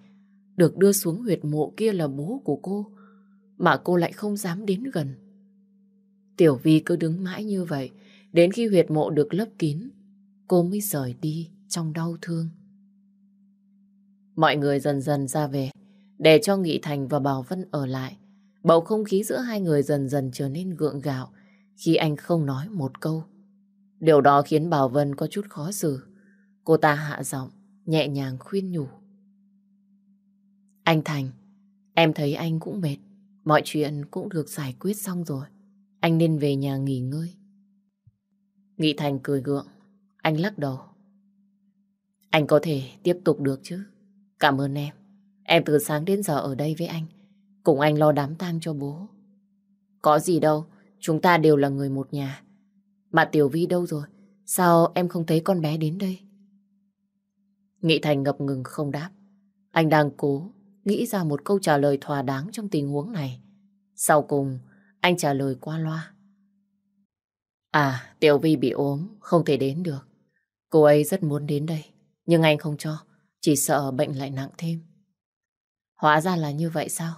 được đưa xuống huyệt mộ kia là bố của cô mà cô lại không dám đến gần. Tiểu Vi cứ đứng mãi như vậy đến khi huyệt mộ được lấp kín cô mới rời đi trong đau thương. Mọi người dần dần ra về để cho Nghị Thành và Bảo Vân ở lại. Bầu không khí giữa hai người dần dần trở nên gượng gạo khi anh không nói một câu. Điều đó khiến Bảo Vân có chút khó xử. Cô ta hạ giọng, nhẹ nhàng khuyên nhủ. Anh Thành, em thấy anh cũng mệt. Mọi chuyện cũng được giải quyết xong rồi. Anh nên về nhà nghỉ ngơi. Nghị Thành cười gượng. Anh lắc đầu. Anh có thể tiếp tục được chứ. Cảm ơn em. Em từ sáng đến giờ ở đây với anh. Cùng anh lo đám tang cho bố. Có gì đâu. Chúng ta đều là người một nhà. Mà Tiểu Vi đâu rồi? Sao em không thấy con bé đến đây? Nghị Thành ngập ngừng không đáp. Anh đang cố nghĩ ra một câu trả lời thỏa đáng trong tình huống này. Sau cùng, anh trả lời qua loa. À, Tiểu Vi bị ốm, không thể đến được. Cô ấy rất muốn đến đây, nhưng anh không cho, chỉ sợ bệnh lại nặng thêm. Hóa ra là như vậy sao?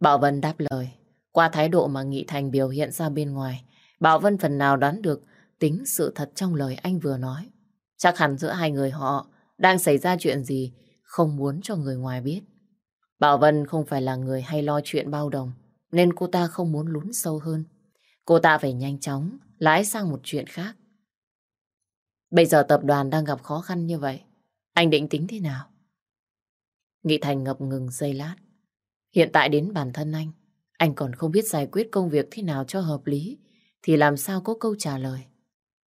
Bảo Vân đáp lời, qua thái độ mà Nghị Thành biểu hiện ra bên ngoài, Bảo Vân phần nào đoán được tính sự thật trong lời anh vừa nói. Chắc hẳn giữa hai người họ đang xảy ra chuyện gì không muốn cho người ngoài biết. Bảo Vân không phải là người hay lo chuyện bao đồng, nên cô ta không muốn lún sâu hơn. Cô ta phải nhanh chóng lái sang một chuyện khác. Bây giờ tập đoàn đang gặp khó khăn như vậy, anh định tính thế nào? Nghị Thành ngập ngừng giây lát. Hiện tại đến bản thân anh, anh còn không biết giải quyết công việc thế nào cho hợp lý, thì làm sao có câu trả lời.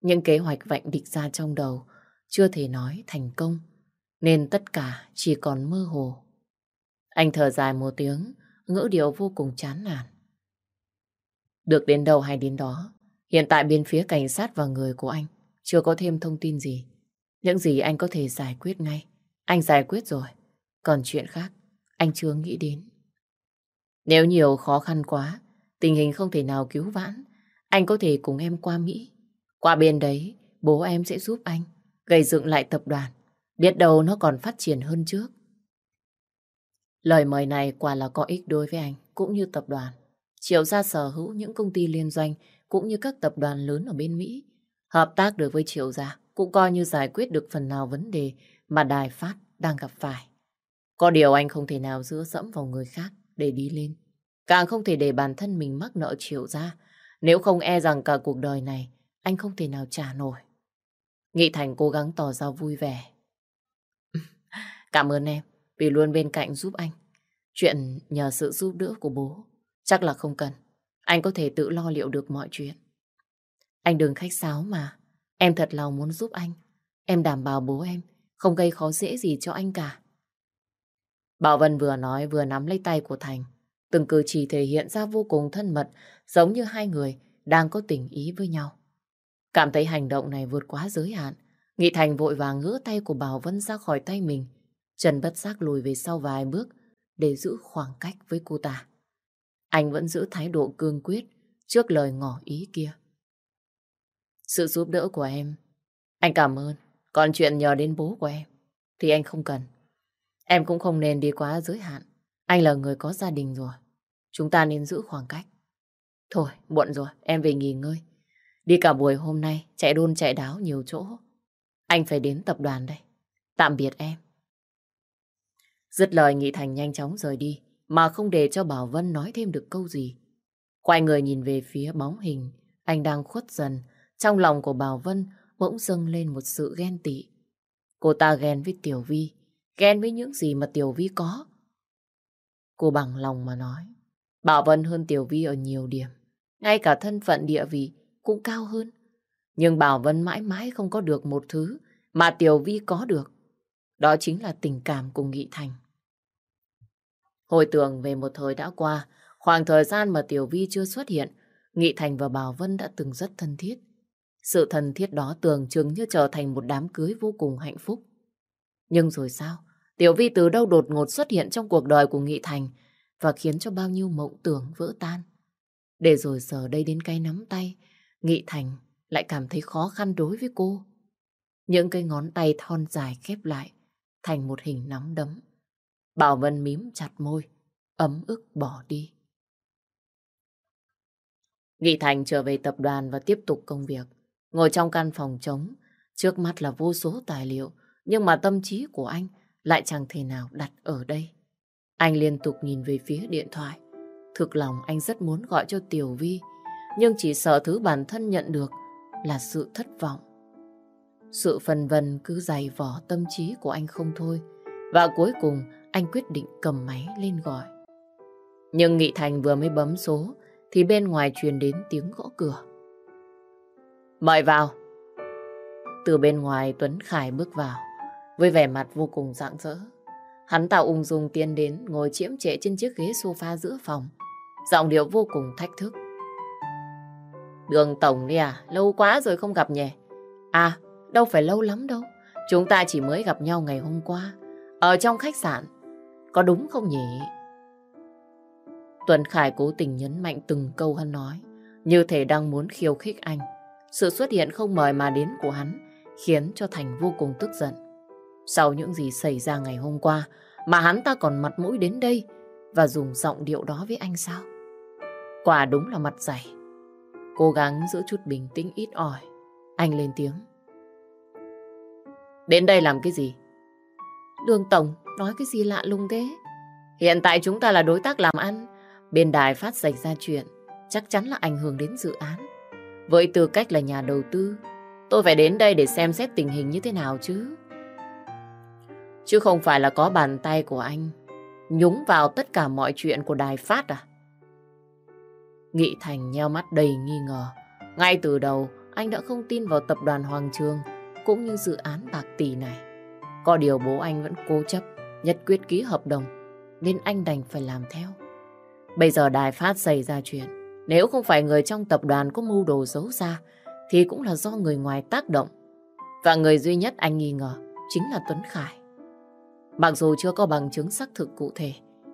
Những kế hoạch vạch địch ra trong đầu chưa thể nói thành công, nên tất cả chỉ còn mơ hồ. Anh thở dài một tiếng, ngữ điệu vô cùng chán nản. Được đến đâu hay đến đó, hiện tại bên phía cảnh sát và người của anh chưa có thêm thông tin gì. Những gì anh có thể giải quyết ngay, anh giải quyết rồi. Còn chuyện khác, anh chưa nghĩ đến. Nếu nhiều khó khăn quá, tình hình không thể nào cứu vãn, anh có thể cùng em qua Mỹ. Qua bên đấy, bố em sẽ giúp anh gây dựng lại tập đoàn. Biết đâu nó còn phát triển hơn trước. Lời mời này quả là có ích đối với anh, cũng như tập đoàn. Triệu gia sở hữu những công ty liên doanh, cũng như các tập đoàn lớn ở bên Mỹ. Hợp tác được với Triệu gia, cũng coi như giải quyết được phần nào vấn đề mà Đài Phát đang gặp phải. Có điều anh không thể nào dựa dẫm vào người khác để đi lên. Càng không thể để bản thân mình mắc nợ Triệu gia. Nếu không e rằng cả cuộc đời này anh không thể nào trả nổi. Nghị Thành cố gắng tỏ ra vui vẻ. Cảm ơn em vì luôn bên cạnh giúp anh. Chuyện nhờ sự giúp đỡ của bố chắc là không cần. Anh có thể tự lo liệu được mọi chuyện. Anh đừng khách sáo mà. Em thật lòng muốn giúp anh. Em đảm bảo bố em không gây khó dễ gì cho anh cả. Bảo Vân vừa nói vừa nắm lấy tay của Thành. Từng cử chỉ thể hiện ra vô cùng thân mật, giống như hai người đang có tình ý với nhau. Cảm thấy hành động này vượt quá giới hạn, Nghị Thành vội vàng ngỡ tay của Bảo Vân ra khỏi tay mình. Trần bất giác lùi về sau vài bước để giữ khoảng cách với cô ta. Anh vẫn giữ thái độ cương quyết trước lời ngỏ ý kia. Sự giúp đỡ của em, anh cảm ơn. Còn chuyện nhờ đến bố của em, thì anh không cần. Em cũng không nên đi quá giới hạn. Anh là người có gia đình rồi. Chúng ta nên giữ khoảng cách. Thôi, muộn rồi, em về nghỉ ngơi. Đi cả buổi hôm nay, chạy đôn chạy đáo nhiều chỗ. Anh phải đến tập đoàn đây. Tạm biệt em. Dứt lời Nghị Thành nhanh chóng rời đi, mà không để cho Bảo Vân nói thêm được câu gì. Quay người nhìn về phía bóng hình, anh đang khuất dần. Trong lòng của Bảo Vân bỗng dâng lên một sự ghen tị. Cô ta ghen với Tiểu Vi, ghen với những gì mà Tiểu Vi có. Cô bằng lòng mà nói, Bảo Vân hơn Tiểu Vi ở nhiều điểm. Ngay cả thân phận địa vị cũng cao hơn. Nhưng Bảo Vân mãi mãi không có được một thứ mà Tiểu Vi có được. Đó chính là tình cảm của Nghị Thành. Hồi tưởng về một thời đã qua, khoảng thời gian mà Tiểu Vi chưa xuất hiện, Nghị Thành và Bảo Vân đã từng rất thân thiết. Sự thân thiết đó tưởng chừng như trở thành một đám cưới vô cùng hạnh phúc. Nhưng rồi sao? Tiểu Vi từ đâu đột ngột xuất hiện trong cuộc đời của Nghị Thành và khiến cho bao nhiêu mộng tưởng vỡ tan. Để rồi giờ đây đến cái nắm tay, Nghị Thành lại cảm thấy khó khăn đối với cô. Những cái ngón tay thon dài khép lại thành một hình nắm đấm. Bảo Vân mím chặt môi, ấm ức bỏ đi. Nghị Thành trở về tập đoàn và tiếp tục công việc. Ngồi trong căn phòng trống, trước mắt là vô số tài liệu, nhưng mà tâm trí của anh lại chẳng thể nào đặt ở đây. Anh liên tục nhìn về phía điện thoại. Thực lòng anh rất muốn gọi cho Tiểu Vi, nhưng chỉ sợ thứ bản thân nhận được là sự thất vọng. Sự phần vần cứ dày vỏ tâm trí của anh không thôi. Và cuối cùng anh quyết định cầm máy lên gọi. Nhưng Nghị Thành vừa mới bấm số thì bên ngoài truyền đến tiếng gõ cửa. Mời vào. Từ bên ngoài Tuấn Khải bước vào với vẻ mặt vô cùng rạng rỡ. Hắn ta ung dung tiến đến ngồi chiếm trệ trên chiếc ghế sofa giữa phòng. Giọng điệu vô cùng thách thức. Đường Tổng đi à? Lâu quá rồi không gặp nhỉ? À, đâu phải lâu lắm đâu. Chúng ta chỉ mới gặp nhau ngày hôm qua. Ở trong khách sạn. Có đúng không nhỉ? Tuấn Khải cố tình nhấn mạnh từng câu hắn nói. Như thể đang muốn khiêu khích anh. Sự xuất hiện không mời mà đến của hắn khiến cho Thành vô cùng tức giận. Sau những gì xảy ra ngày hôm qua mà hắn ta còn mặt mũi đến đây và dùng giọng điệu đó với anh sao? Quả đúng là mặt dày. Cố gắng giữ chút bình tĩnh ít ỏi. Anh lên tiếng. Đến đây làm cái gì? Đường Tổng nói cái gì lạ lùng thế? Hiện tại chúng ta là đối tác làm ăn. Bên đài phát xảy ra chuyện chắc chắn là ảnh hưởng đến dự án. Với tư cách là nhà đầu tư, tôi phải đến đây để xem xét tình hình như thế nào chứ. Chứ không phải là có bàn tay của anh nhúng vào tất cả mọi chuyện của đài phát à? Nghị Thành nheo mắt đầy nghi ngờ. Ngay từ đầu, anh đã không tin vào tập đoàn Hoàng Trường cũng như dự án bạc tỷ này. Có điều bố anh vẫn cố chấp, nhất quyết ký hợp đồng, nên anh đành phải làm theo. Bây giờ đài phát xảy ra chuyện, nếu không phải người trong tập đoàn có mưu đồ xấu xa, thì cũng là do người ngoài tác động. Và người duy nhất anh nghi ngờ chính là Tuấn Khải. Mặc dù chưa có bằng chứng xác thực cụ thể,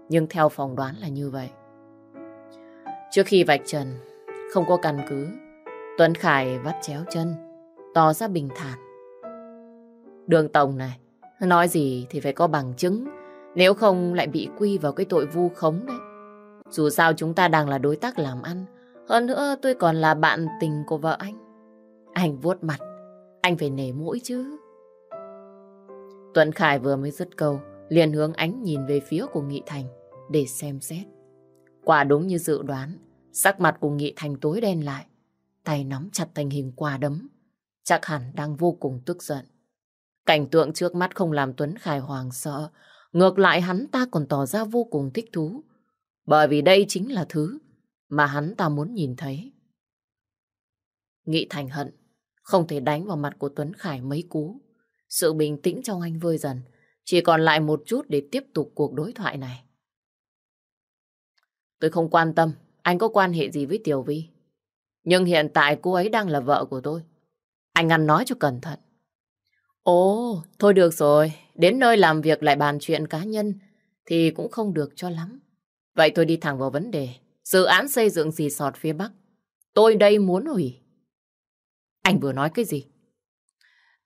nhưng theo phỏng đoán là như vậy. Trước khi vạch trần, không có căn cứ, Tuấn Khải vắt chéo chân, tỏ ra bình thản. Đường Tổng này, nói gì thì phải có bằng chứng, nếu không lại bị quy vào cái tội vu khống đấy. Dù sao chúng ta đang là đối tác làm ăn, hơn nữa tôi còn là bạn tình của vợ anh. Anh vuốt mặt, anh phải nể mũi chứ. Tuấn Khải vừa mới dứt câu, liền hướng ánh nhìn về phía của Nghị Thành để xem xét. Quả đúng như dự đoán, sắc mặt của Nghị Thành tối đen lại, tay nắm chặt thành hình quả đấm, chắc hẳn đang vô cùng tức giận. Cảnh tượng trước mắt không làm Tuấn Khải hoàng sợ, ngược lại hắn ta còn tỏ ra vô cùng thích thú, bởi vì đây chính là thứ mà hắn ta muốn nhìn thấy. Nghị Thành hận, không thể đánh vào mặt của Tuấn Khải mấy cú. Sự bình tĩnh trong anh vơi dần, chỉ còn lại một chút để tiếp tục cuộc đối thoại này. Tôi không quan tâm anh có quan hệ gì với Tiểu Vi. Nhưng hiện tại cô ấy đang là vợ của tôi. Anh ăn nói cho cẩn thận. Ồ, thôi được rồi. Đến nơi làm việc lại bàn chuyện cá nhân thì cũng không được cho lắm. Vậy tôi đi thẳng vào vấn đề. Dự án xây dựng gì sọt phía Bắc. Tôi đây muốn hủy. Anh vừa nói cái gì?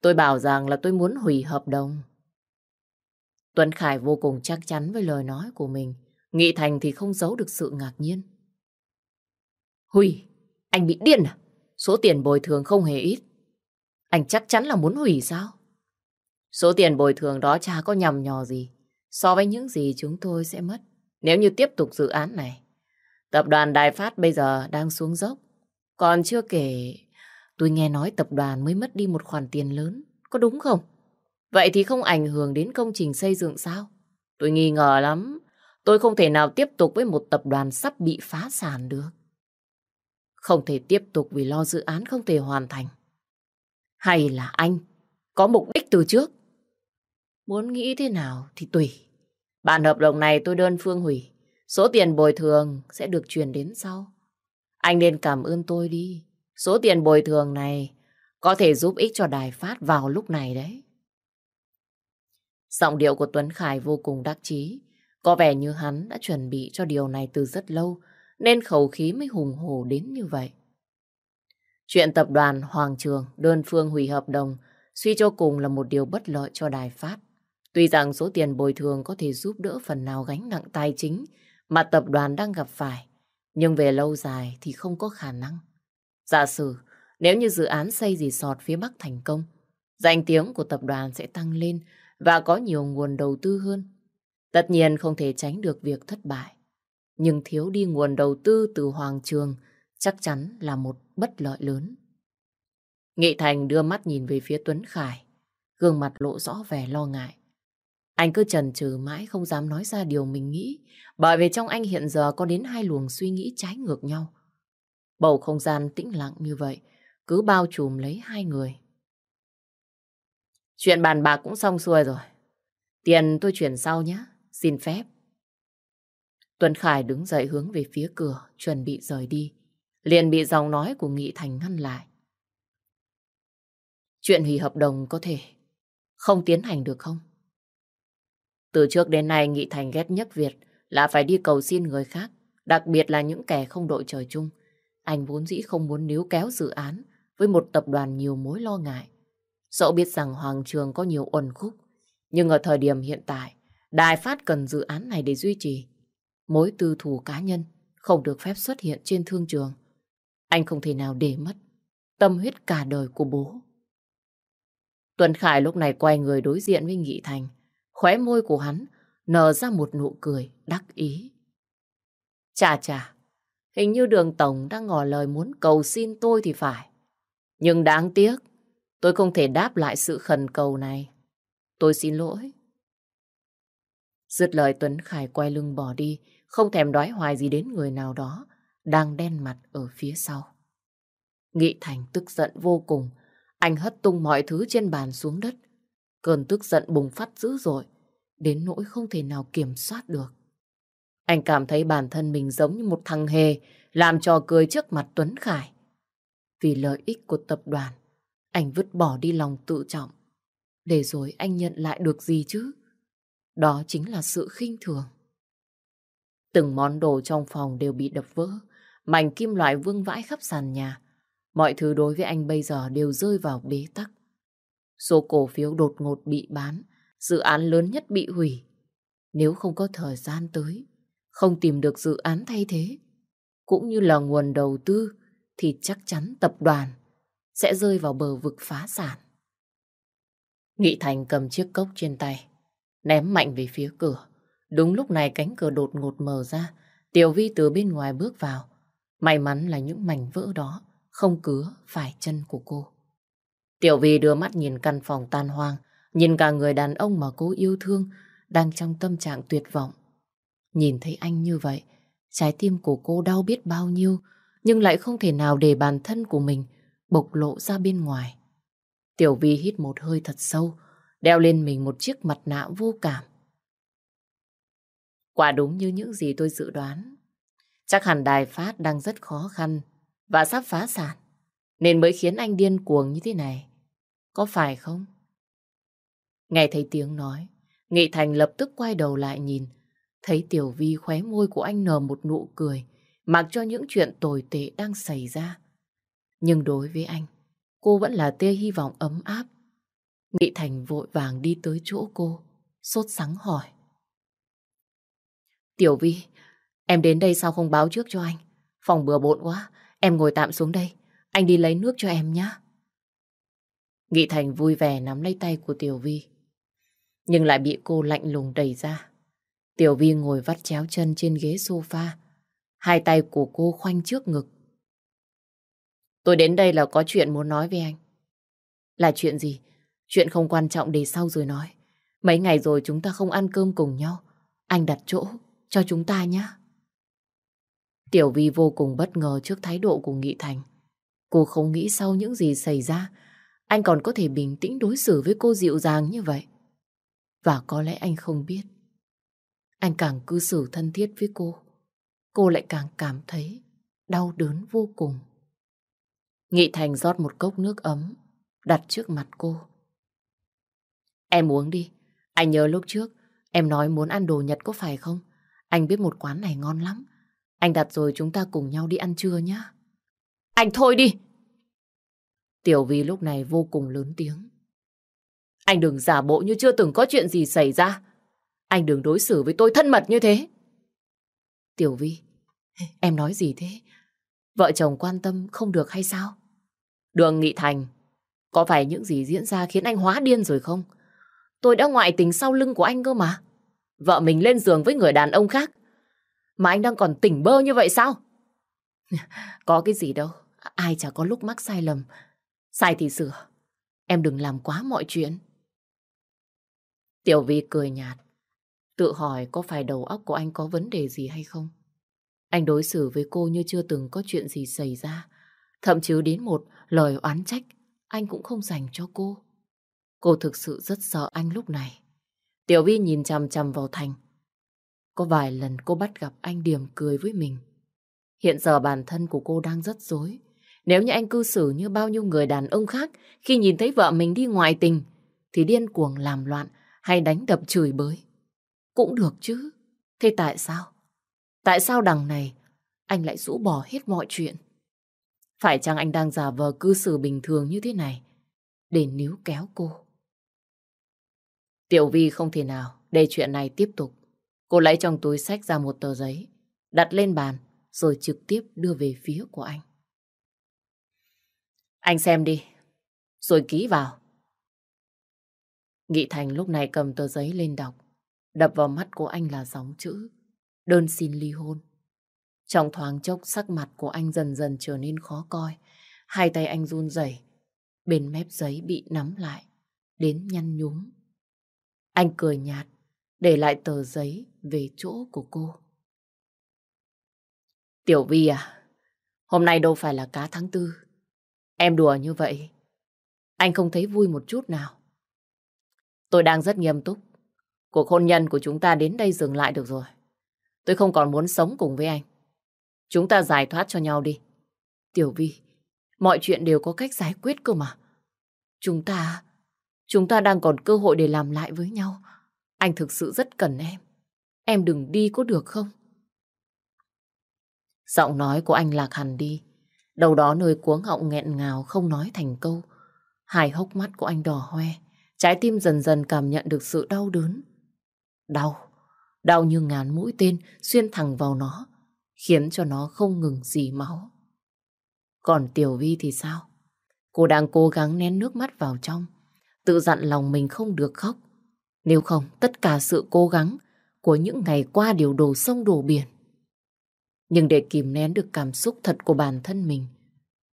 Tôi bảo rằng là tôi muốn hủy hợp đồng. Tuấn Khải vô cùng chắc chắn với lời nói của mình. Nghị Thành thì không giấu được sự ngạc nhiên. Hủy? Anh bị điên à? Số tiền bồi thường không hề ít. Anh chắc chắn là muốn hủy sao? Số tiền bồi thường đó chả có nhầm nhò gì so với những gì chúng tôi sẽ mất nếu như tiếp tục dự án này. Tập đoàn Đài Phát bây giờ đang xuống dốc. Còn chưa kể, tôi nghe nói tập đoàn mới mất đi một khoản tiền lớn. Có đúng không? Vậy thì không ảnh hưởng đến công trình xây dựng sao? Tôi nghi ngờ lắm. Tôi không thể nào tiếp tục với một tập đoàn sắp bị phá sản được. Không thể tiếp tục vì lo dự án không thể hoàn thành. Hay là anh có mục đích từ trước? Muốn nghĩ thế nào thì tùy. Bản hợp đồng này tôi đơn phương hủy. Số tiền bồi thường sẽ được chuyển đến sau. Anh nên cảm ơn tôi đi. Số tiền bồi thường này có thể giúp ích cho đài phát vào lúc này đấy. Giọng điệu của Tuấn Khải vô cùng đắc chí. Có vẻ như hắn đã chuẩn bị cho điều này từ rất lâu, nên khẩu khí mới hùng hổ đến như vậy. Chuyện tập đoàn Hoàng Trường đơn phương hủy hợp đồng suy cho cùng là một điều bất lợi cho Đài Phát. Tuy rằng số tiền bồi thường có thể giúp đỡ phần nào gánh nặng tài chính mà tập đoàn đang gặp phải, nhưng về lâu dài thì không có khả năng. Giả sử, nếu như dự án xây resort phía Bắc thành công, danh tiếng của tập đoàn sẽ tăng lên và có nhiều nguồn đầu tư hơn. Tất nhiên không thể tránh được việc thất bại. Nhưng thiếu đi nguồn đầu tư từ Hoàng Trường chắc chắn là một bất lợi lớn. Nghị Thành đưa mắt nhìn về phía Tuấn Khải, gương mặt lộ rõ vẻ lo ngại. Anh cứ chần chừ mãi không dám nói ra điều mình nghĩ, bởi vì trong anh hiện giờ có đến hai luồng suy nghĩ trái ngược nhau. Bầu không gian tĩnh lặng như vậy, cứ bao trùm lấy hai người. Chuyện bàn bạc cũng xong xuôi rồi. Tiền tôi chuyển sau nhé, xin phép. Tuấn Khải đứng dậy hướng về phía cửa, chuẩn bị rời đi. Liền bị giọng nói của Nghị Thành ngăn lại. Chuyện hủy hợp đồng có thể không tiến hành được không? Từ trước đến nay Nghị Thành ghét nhất Việt là phải đi cầu xin người khác, đặc biệt là những kẻ không đội trời chung. Anh vốn dĩ không muốn níu kéo dự án với một tập đoàn nhiều mối lo ngại. Dẫu biết rằng Hoàng Trường có nhiều uẩn khúc, nhưng ở thời điểm hiện tại, Đài Phát cần dự án này để duy trì. Mối tư thù cá nhân không được phép xuất hiện trên thương trường. Anh không thể nào để mất tâm huyết cả đời của bố. Tuấn Khải lúc này quay người đối diện với Nghị Thành. Khóe môi của hắn nở ra một nụ cười đắc ý. Chà chà, hình như đường Tổng đang ngỏ lời muốn cầu xin tôi thì phải. Nhưng đáng tiếc, tôi không thể đáp lại sự khẩn cầu này. Tôi xin lỗi. Dứt lời Tuấn Khải quay lưng bỏ đi, không thèm đoái hoài gì đến người nào đó, đang đen mặt ở phía sau. Nghị Thành tức giận vô cùng, anh hất tung mọi thứ trên bàn xuống đất. Cơn tức giận bùng phát dữ dội, đến nỗi không thể nào kiểm soát được. Anh cảm thấy bản thân mình giống như một thằng hề làm trò cười trước mặt Tuấn Khải. Vì lợi ích của tập đoàn, anh vứt bỏ đi lòng tự trọng. Để rồi anh nhận lại được gì chứ? Đó chính là sự khinh thường. Từng món đồ trong phòng đều bị đập vỡ, mảnh kim loại vương vãi khắp sàn nhà. Mọi thứ đối với anh bây giờ đều rơi vào bế tắc. Số cổ phiếu đột ngột bị bán, dự án lớn nhất bị hủy. Nếu không có thời gian tới, không tìm được dự án thay thế, cũng như là nguồn đầu tư, thì chắc chắn tập đoàn sẽ rơi vào bờ vực phá sản. Nghị Thành cầm chiếc cốc trên tay, ném mạnh về phía cửa. Đúng lúc này cánh cửa đột ngột mở ra, Tiểu Vi từ bên ngoài bước vào. May mắn là những mảnh vỡ đó không cứa phải chân của cô. Tiểu Vi đưa mắt nhìn căn phòng tan hoang, nhìn cả người đàn ông mà cô yêu thương đang trong tâm trạng tuyệt vọng. Nhìn thấy anh như vậy, trái tim của cô đau biết bao nhiêu, nhưng lại không thể nào để bản thân của mình bộc lộ ra bên ngoài. Tiểu Vi hít một hơi thật sâu, đeo lên mình một chiếc mặt nạ vô cảm. Quả đúng như những gì tôi dự đoán. Chắc hẳn đài phát đang rất khó khăn và sắp phá sản, nên mới khiến anh điên cuồng như thế này. Có phải không? Nghe thấy tiếng nói, Nghị Thành lập tức quay đầu lại nhìn, thấy Tiểu Vi khóe môi của anh nở một nụ cười, mặc cho những chuyện tồi tệ đang xảy ra. Nhưng đối với anh, cô vẫn là tia hy vọng ấm áp. Nghị Thành vội vàng đi tới chỗ cô, sốt sắng hỏi. Tiểu Vi, em đến đây sao không báo trước cho anh? Phòng bừa bộn quá, em ngồi tạm xuống đây. Anh đi lấy nước cho em nhé. Nghị Thành vui vẻ nắm lấy tay của Tiểu Vi. Nhưng lại bị cô lạnh lùng đẩy ra. Tiểu Vi ngồi vắt chéo chân trên ghế sofa. Hai tay của cô khoanh trước ngực. Tôi đến đây là có chuyện muốn nói với anh. Là chuyện gì? Chuyện không quan trọng để sau rồi nói. Mấy ngày rồi chúng ta không ăn cơm cùng nhau. Anh đặt chỗ cho chúng ta nhé. Tiểu Vi vô cùng bất ngờ trước thái độ của Nghị Thành. Cô không nghĩ sau những gì xảy ra, anh còn có thể bình tĩnh đối xử với cô dịu dàng như vậy. Và có lẽ anh không biết. Anh càng cư xử thân thiết với cô, cô lại càng cảm thấy đau đớn vô cùng. Nghị Thành rót một cốc nước ấm, đặt trước mặt cô. Em uống đi, anh nhớ lúc trước, em nói muốn ăn đồ Nhật có phải không? Anh biết một quán này ngon lắm. Anh đặt rồi chúng ta cùng nhau đi ăn trưa nhé. Anh thôi đi! Tiểu Vi lúc này vô cùng lớn tiếng. Anh đừng giả bộ như chưa từng có chuyện gì xảy ra. Anh đừng đối xử với tôi thân mật như thế. Tiểu Vi, em nói gì thế? Vợ chồng quan tâm không được hay sao? Đường Nghị Thành, có phải những gì diễn ra khiến anh hóa điên rồi không? Tôi đã ngoại tình sau lưng của anh cơ mà. Vợ mình lên giường với người đàn ông khác. Mà anh đang còn tỉnh bơ như vậy sao? *laughs* có cái gì đâu. Ai chả có lúc mắc sai lầm. Sai thì sửa. Em đừng làm quá mọi chuyện. Tiểu Vi cười nhạt. Tự hỏi có phải đầu óc của anh có vấn đề gì hay không? Anh đối xử với cô như chưa từng có chuyện gì xảy ra. Thậm chí đến một lời oán trách, anh cũng không dành cho cô. Cô thực sự rất sợ anh lúc này. Tiểu Vi nhìn chằm chằm vào Thành. Có vài lần cô bắt gặp anh điểm cười với mình. Hiện giờ bản thân của cô đang rất dối. Nếu như anh cư xử như bao nhiêu người đàn ông khác khi nhìn thấy vợ mình đi ngoại tình thì điên cuồng làm loạn hay đánh đập chửi bới. Cũng được chứ. Thế tại sao? Tại sao đằng này anh lại rũ bỏ hết mọi chuyện? Phải chăng anh đang giả vờ cư xử bình thường như thế này để níu kéo cô? Tiểu Vi không thể nào để chuyện này tiếp tục. Cô lấy trong túi sách ra một tờ giấy, đặt lên bàn rồi trực tiếp đưa về phía của anh. Anh xem đi, rồi ký vào. Nghị Thành lúc này cầm tờ giấy lên đọc. Đập vào mắt của anh là dòng chữ đơn xin ly hôn. Trong thoáng chốc sắc mặt của anh dần dần trở nên khó coi. Hai tay anh run rẩy, bên mép giấy bị nắm lại, đến nhăn nhúm. Anh cười nhạt, để lại tờ giấy về chỗ của cô. Tiểu Vi à, hôm nay đâu phải là cá tháng tư. Em đùa như vậy, anh không thấy vui một chút nào. Tôi đang rất nghiêm túc. Cuộc hôn nhân của chúng ta đến đây dừng lại được rồi. Tôi không còn muốn sống cùng với anh. Chúng ta giải thoát cho nhau đi. Tiểu Vi, mọi chuyện đều có cách giải quyết cơ mà. Chúng ta, chúng ta đang còn cơ hội để làm lại với nhau. Anh thực sự rất cần em. Em đừng đi có được không? Giọng nói của anh lạc hẳn đi. Đầu đó nơi cuống họng nghẹn ngào không nói thành câu. Hai hốc mắt của anh đỏ hoe. Trái tim dần dần cảm nhận được sự đau đớn. Đau. Đau như ngàn mũi tên xuyên thẳng vào nó. Khiến cho nó không ngừng dì máu. Còn Tiểu Vi thì sao? Cô đang cố gắng nén nước mắt vào trong. Tự dặn lòng mình không được khóc. Nếu không, tất cả sự cố gắng của những ngày qua đều đổ sông đổ biển. Nhưng để kìm nén được cảm xúc thật của bản thân mình,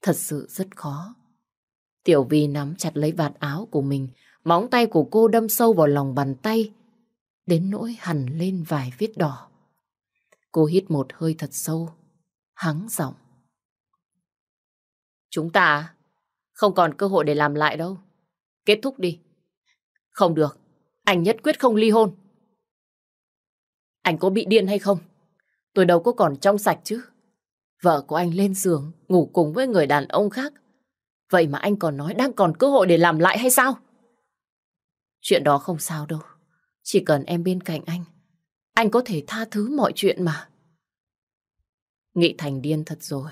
thật sự rất khó. Tiểu Vi nắm chặt lấy vạt áo của mình, móng tay của cô đâm sâu vào lòng bàn tay, đến nỗi hằn lên vài vết đỏ. Cô hít một hơi thật sâu, hắng giọng. Chúng ta à, không còn cơ hội để làm lại đâu. Kết thúc đi. Không được, anh nhất quyết không ly hôn. Anh có bị điên hay không? Tôi đâu có còn trong sạch chứ. Vợ của anh lên giường, ngủ cùng với người đàn ông khác. Vậy mà anh còn nói đang còn cơ hội để làm lại hay sao? Chuyện đó không sao đâu. Chỉ cần em bên cạnh anh, anh có thể tha thứ mọi chuyện mà. Nghị Thành điên thật rồi.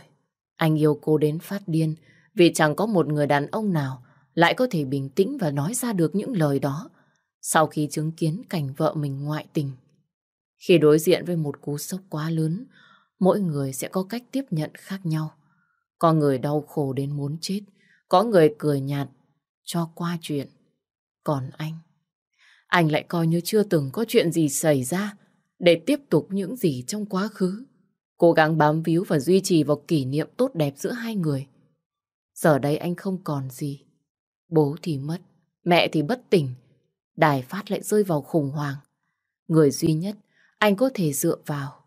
Anh yêu cô đến phát điên vì chẳng có một người đàn ông nào lại có thể bình tĩnh và nói ra được những lời đó sau khi chứng kiến cảnh vợ mình ngoại tình. Khi đối diện với một cú sốc quá lớn, mỗi người sẽ có cách tiếp nhận khác nhau. Có người đau khổ đến muốn chết, có người cười nhạt cho qua chuyện. Còn anh, anh lại coi như chưa từng có chuyện gì xảy ra để tiếp tục những gì trong quá khứ. Cố gắng bám víu và duy trì vào kỷ niệm tốt đẹp giữa hai người. Giờ đây anh không còn gì. Bố thì mất, mẹ thì bất tỉnh, đài phát lại rơi vào khủng hoảng. Người duy nhất anh có thể dựa vào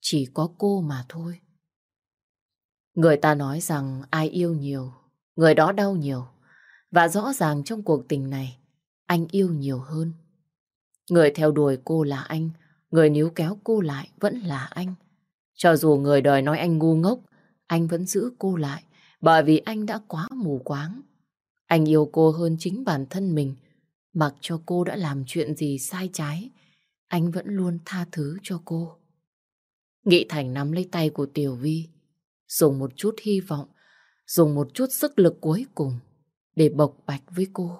chỉ có cô mà thôi. Người ta nói rằng ai yêu nhiều, người đó đau nhiều. Và rõ ràng trong cuộc tình này, anh yêu nhiều hơn. Người theo đuổi cô là anh, người níu kéo cô lại vẫn là anh. Cho dù người đời nói anh ngu ngốc, anh vẫn giữ cô lại bởi vì anh đã quá mù quáng. Anh yêu cô hơn chính bản thân mình, mặc cho cô đã làm chuyện gì sai trái, anh vẫn luôn tha thứ cho cô. Nghị Thành nắm lấy tay của Tiểu Vi, dùng một chút hy vọng, dùng một chút sức lực cuối cùng để bộc bạch với cô.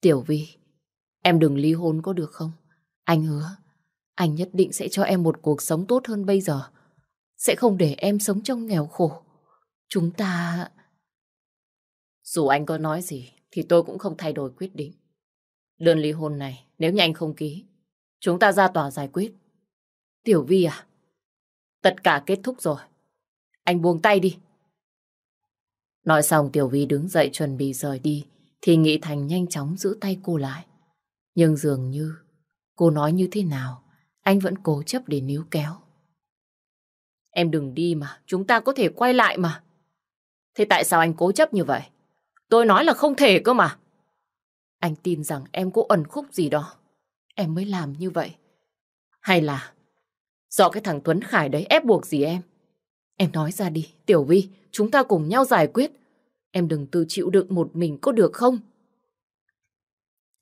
Tiểu Vi, em đừng ly hôn có được không? Anh hứa, anh nhất định sẽ cho em một cuộc sống tốt hơn bây giờ. Sẽ không để em sống trong nghèo khổ. Chúng ta... Dù anh có nói gì thì tôi cũng không thay đổi quyết định. Đơn ly hôn này, nếu như anh không ký, chúng ta ra tòa giải quyết. Tiểu Vi à? Tất cả kết thúc rồi. Anh buông tay đi. Nói xong Tiểu Vi đứng dậy chuẩn bị rời đi, thì Nghị Thành nhanh chóng giữ tay cô lại. Nhưng dường như cô nói như thế nào, anh vẫn cố chấp để níu kéo. Em đừng đi mà, chúng ta có thể quay lại mà. Thế tại sao anh cố chấp như vậy? Tôi nói là không thể cơ mà. Anh tin rằng em có ẩn khúc gì đó. Em mới làm như vậy. Hay là do cái thằng Tuấn Khải đấy ép buộc gì em? Em nói ra đi, Tiểu Vi, chúng ta cùng nhau giải quyết. Em đừng tự chịu đựng một mình có được không?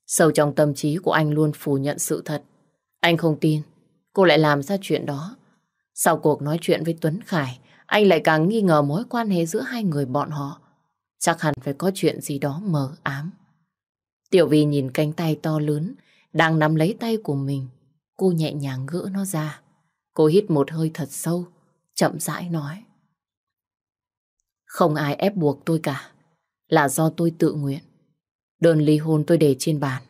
Sâu trong tâm trí của anh luôn phủ nhận sự thật. Anh không tin cô lại làm ra chuyện đó. Sau cuộc nói chuyện với Tuấn Khải, anh lại càng nghi ngờ mối quan hệ giữa hai người bọn họ. Chắc hẳn phải có chuyện gì đó mờ ám. Tiểu Vi nhìn cánh tay to lớn, đang nắm lấy tay của mình. Cô nhẹ nhàng gỡ nó ra. Cô hít một hơi thật sâu, chậm rãi nói. Không ai ép buộc tôi cả, là do tôi tự nguyện. Đơn ly hôn tôi để trên bàn.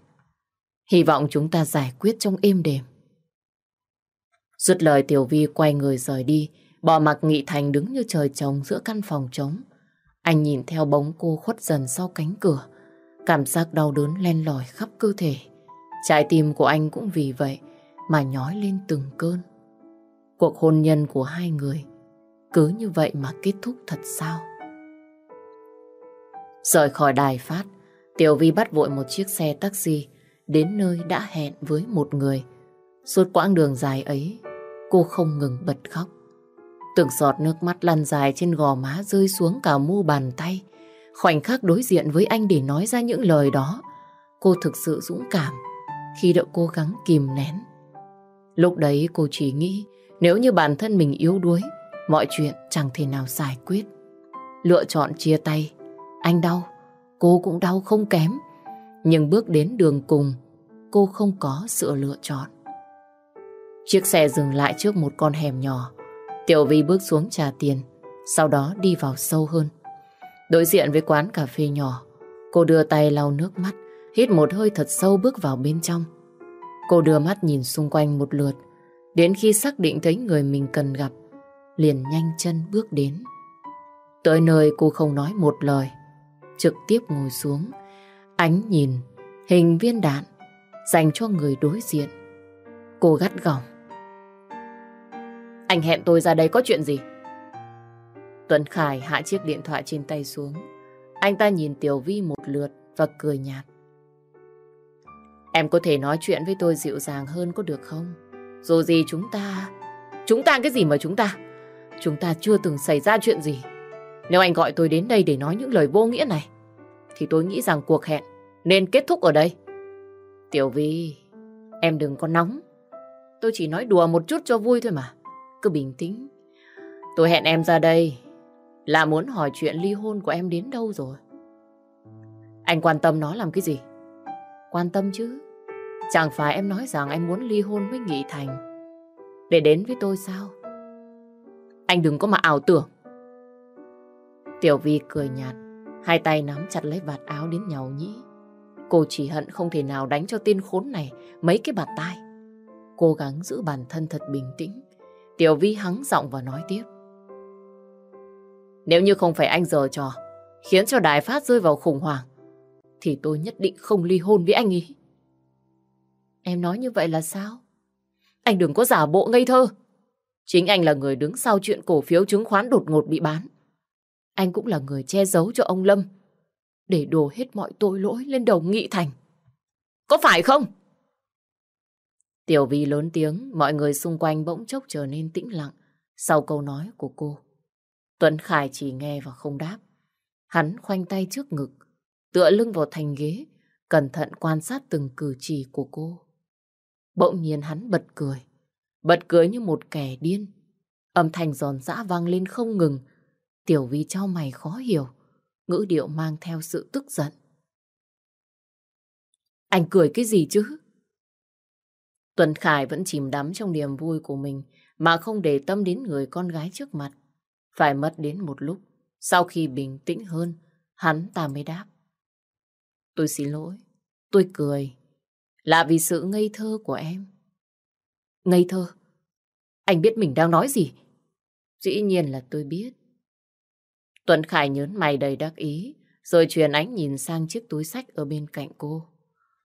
Hy vọng chúng ta giải quyết trong êm đềm. Dứt lời Tiểu Vi quay người rời đi, bỏ mặc Nghị Thành đứng như trời trồng giữa căn phòng trống. Anh nhìn theo bóng cô khuất dần sau cánh cửa. Cảm giác đau đớn len lỏi khắp cơ thể. Trái tim của anh cũng vì vậy mà nhói lên từng cơn. Cuộc hôn nhân của hai người cứ như vậy mà kết thúc thật sao? Rời khỏi đài phát, Tiểu Vi bắt vội một chiếc xe taxi đến nơi đã hẹn với một người. Suốt quãng đường dài ấy, cô không ngừng bật khóc. Từng giọt nước mắt lăn dài trên gò má rơi xuống cả mu bàn tay. Khoảnh khắc đối diện với anh để nói ra những lời đó, cô thực sự dũng cảm khi đã cố gắng kìm nén. Lúc đấy cô chỉ nghĩ nếu như bản thân mình yếu đuối, mọi chuyện chẳng thể nào giải quyết. Lựa chọn chia tay, anh đau, cô cũng đau không kém. Nhưng bước đến đường cùng, cô không có sự lựa chọn. Chiếc xe dừng lại trước một con hẻm nhỏ. Tiểu Vi bước xuống trả tiền, sau đó đi vào sâu hơn. Đối diện với quán cà phê nhỏ, cô đưa tay lau nước mắt, hít một hơi thật sâu bước vào bên trong. Cô đưa mắt nhìn xung quanh một lượt, đến khi xác định thấy người mình cần gặp, liền nhanh chân bước đến. Tới nơi cô không nói một lời, trực tiếp ngồi xuống, ánh nhìn hình viên đạn dành cho người đối diện. Cô gắt gỏng. Anh hẹn tôi ra đây có chuyện gì? Tuấn Khải hạ chiếc điện thoại trên tay xuống. Anh ta nhìn Tiểu Vi một lượt và cười nhạt. Em có thể nói chuyện với tôi dịu dàng hơn có được không? Dù gì chúng ta... Chúng ta cái gì mà chúng ta? Chúng ta chưa từng xảy ra chuyện gì. Nếu anh gọi tôi đến đây để nói những lời vô nghĩa này, thì tôi nghĩ rằng cuộc hẹn nên kết thúc ở đây. Tiểu Vi, em đừng có nóng. Tôi chỉ nói đùa một chút cho vui thôi mà. Cứ bình tĩnh. Tôi hẹn em ra đây là muốn hỏi chuyện ly hôn của em đến đâu rồi. Anh quan tâm nó làm cái gì? Quan tâm chứ. Chẳng phải em nói rằng em muốn ly hôn với Nghị Thành để đến với tôi sao? Anh đừng có mà ảo tưởng. Tiểu Vi cười nhạt, hai tay nắm chặt lấy vạt áo đến nhau nhĩ. Cô chỉ hận không thể nào đánh cho tên khốn này mấy cái bạt tai. Cố gắng giữ bản thân thật bình tĩnh. Tiểu Vi hắng giọng và nói tiếp. Nếu như không phải anh giờ trò, khiến cho đài phát rơi vào khủng hoảng, thì tôi nhất định không ly hôn với anh ấy. Em nói như vậy là sao? Anh đừng có giả bộ ngây thơ. Chính anh là người đứng sau chuyện cổ phiếu chứng khoán đột ngột bị bán. Anh cũng là người che giấu cho ông Lâm để đổ hết mọi tội lỗi lên đầu Nghị Thành. Có phải không? Tiểu Vi lớn tiếng, mọi người xung quanh bỗng chốc trở nên tĩnh lặng sau câu nói của cô. Tuấn Khải chỉ nghe và không đáp. Hắn khoanh tay trước ngực, tựa lưng vào thành ghế, cẩn thận quan sát từng cử chỉ của cô. Bỗng nhiên hắn bật cười. bật cười như một kẻ điên. Âm thanh giòn giã vang lên không ngừng. Tiểu Vi cho mày khó hiểu, ngữ điệu mang theo sự tức giận. Anh cười cái gì chứ? Tuần Khải vẫn chìm đắm trong niềm vui của mình mà không để tâm đến người con gái trước mặt. Phải mất đến một lúc, sau khi bình tĩnh hơn, hắn ta mới đáp. Tôi xin lỗi, tôi cười. Là vì sự ngây thơ của em. Ngây thơ? Anh biết mình đang nói gì? Dĩ nhiên là tôi biết. Tuấn Khải nhớn mày đầy đắc ý, rồi truyền ánh nhìn sang chiếc túi sách ở bên cạnh cô.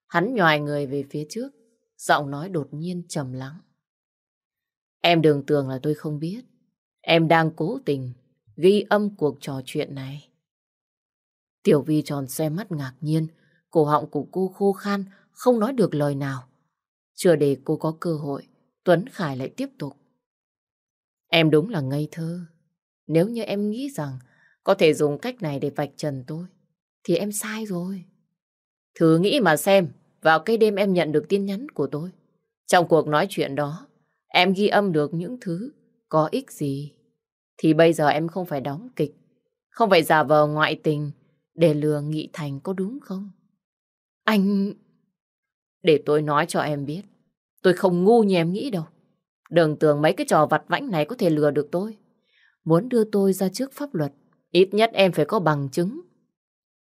Hắn nhòi người về phía trước, giọng nói đột nhiên trầm lắng. Em đừng tưởng là tôi không biết. Em đang cố tình ghi âm cuộc trò chuyện này. Tiểu Vi tròn xe mắt ngạc nhiên, cổ họng của cô khô khan, không nói được lời nào. Chưa để cô có cơ hội, Tuấn Khải lại tiếp tục. Em đúng là ngây thơ. Nếu như em nghĩ rằng có thể dùng cách này để vạch trần tôi, thì em sai rồi. Thử nghĩ mà xem, vào cái đêm em nhận được tin nhắn của tôi. Trong cuộc nói chuyện đó, em ghi âm được những thứ có ích gì. Thì bây giờ em không phải đóng kịch, không phải giả vờ ngoại tình để lừa Nghị Thành có đúng không? Anh... Để tôi nói cho em biết, tôi không ngu như em nghĩ đâu. Đừng tưởng mấy cái trò vặt vãnh này có thể lừa được tôi. Muốn đưa tôi ra trước pháp luật, ít nhất em phải có bằng chứng.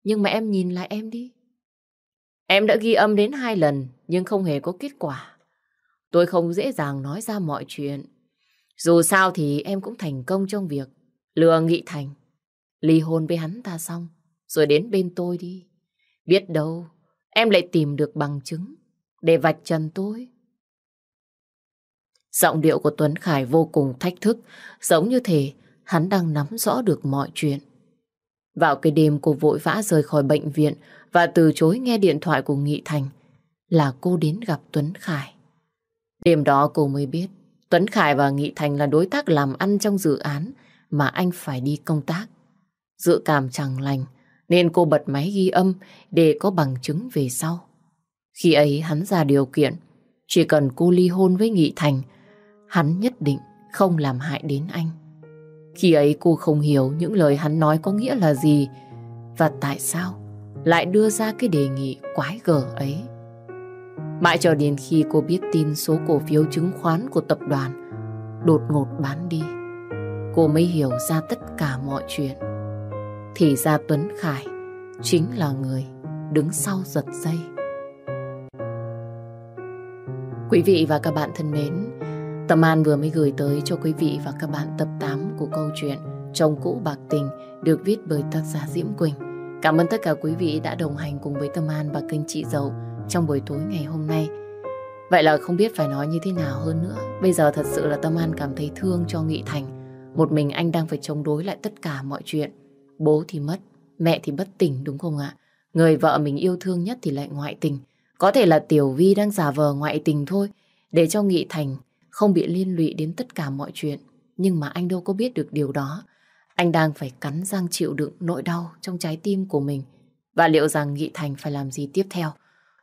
Nhưng mà em nhìn lại em đi. Em đã ghi âm đến hai lần, nhưng không hề có kết quả. Tôi không dễ dàng nói ra mọi chuyện. Dù sao thì em cũng thành công trong việc lừa Nghị Thành. Ly hôn với hắn ta xong, rồi đến bên tôi đi. Biết đâu, em lại tìm được bằng chứng để vạch trần tôi. Giọng điệu của Tuấn Khải vô cùng thách thức, giống như thể hắn đang nắm rõ được mọi chuyện. Vào cái đêm cô vội vã rời khỏi bệnh viện và từ chối nghe điện thoại của Nghị Thành là cô đến gặp Tuấn Khải. Đêm đó cô mới biết Tuấn Khải và Nghị Thành là đối tác làm ăn trong dự án mà anh phải đi công tác. Dự cảm chẳng lành, nên cô bật máy ghi âm để có bằng chứng về sau. Khi ấy hắn ra điều kiện, chỉ cần cô ly hôn với Nghị Thành, hắn nhất định không làm hại đến anh. Khi ấy cô không hiểu những lời hắn nói có nghĩa là gì và tại sao lại đưa ra cái đề nghị quái gở ấy. Mãi cho đến khi cô biết tin số cổ phiếu chứng khoán của tập đoàn đột ngột bán đi, cô mới hiểu ra tất cả mọi chuyện. Thì ra Tuấn Khải chính là người đứng sau giật dây. Quý vị và các bạn thân mến, Tâm An vừa mới gửi tới cho quý vị và các bạn tập 8 của câu chuyện Chồng cũ bạc tình được viết bởi tác giả Diễm Quỳnh. Cảm ơn tất cả quý vị đã đồng hành cùng với Tâm An và kênh Chị Dậu trong buổi tối ngày hôm nay. Vậy là không biết phải nói như thế nào hơn nữa. Bây giờ thật sự là Tâm An cảm thấy thương cho Nghị Thành. Một mình anh đang phải chống đối lại tất cả mọi chuyện. Bố thì mất, mẹ thì bất tỉnh đúng không ạ? Người vợ mình yêu thương nhất thì lại ngoại tình. Có thể là Tiểu Vi đang giả vờ ngoại tình thôi, để cho Nghị Thành không bị liên lụy đến tất cả mọi chuyện. Nhưng mà anh đâu có biết được điều đó. Anh đang phải cắn răng chịu đựng nỗi đau trong trái tim của mình. Và liệu rằng Nghị Thành phải làm gì tiếp theo?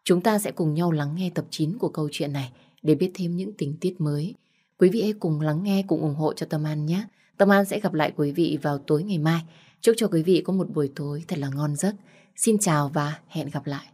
Chúng ta sẽ cùng nhau lắng nghe tập 9 của câu chuyện này để biết thêm những tình tiết mới. Quý vị hãy cùng lắng nghe, cùng ủng hộ cho Tâm An nhé. Tâm An sẽ gặp lại quý vị vào tối ngày mai. Chúc cho quý vị có một buổi tối thật là ngon giấc. Xin chào và hẹn gặp lại.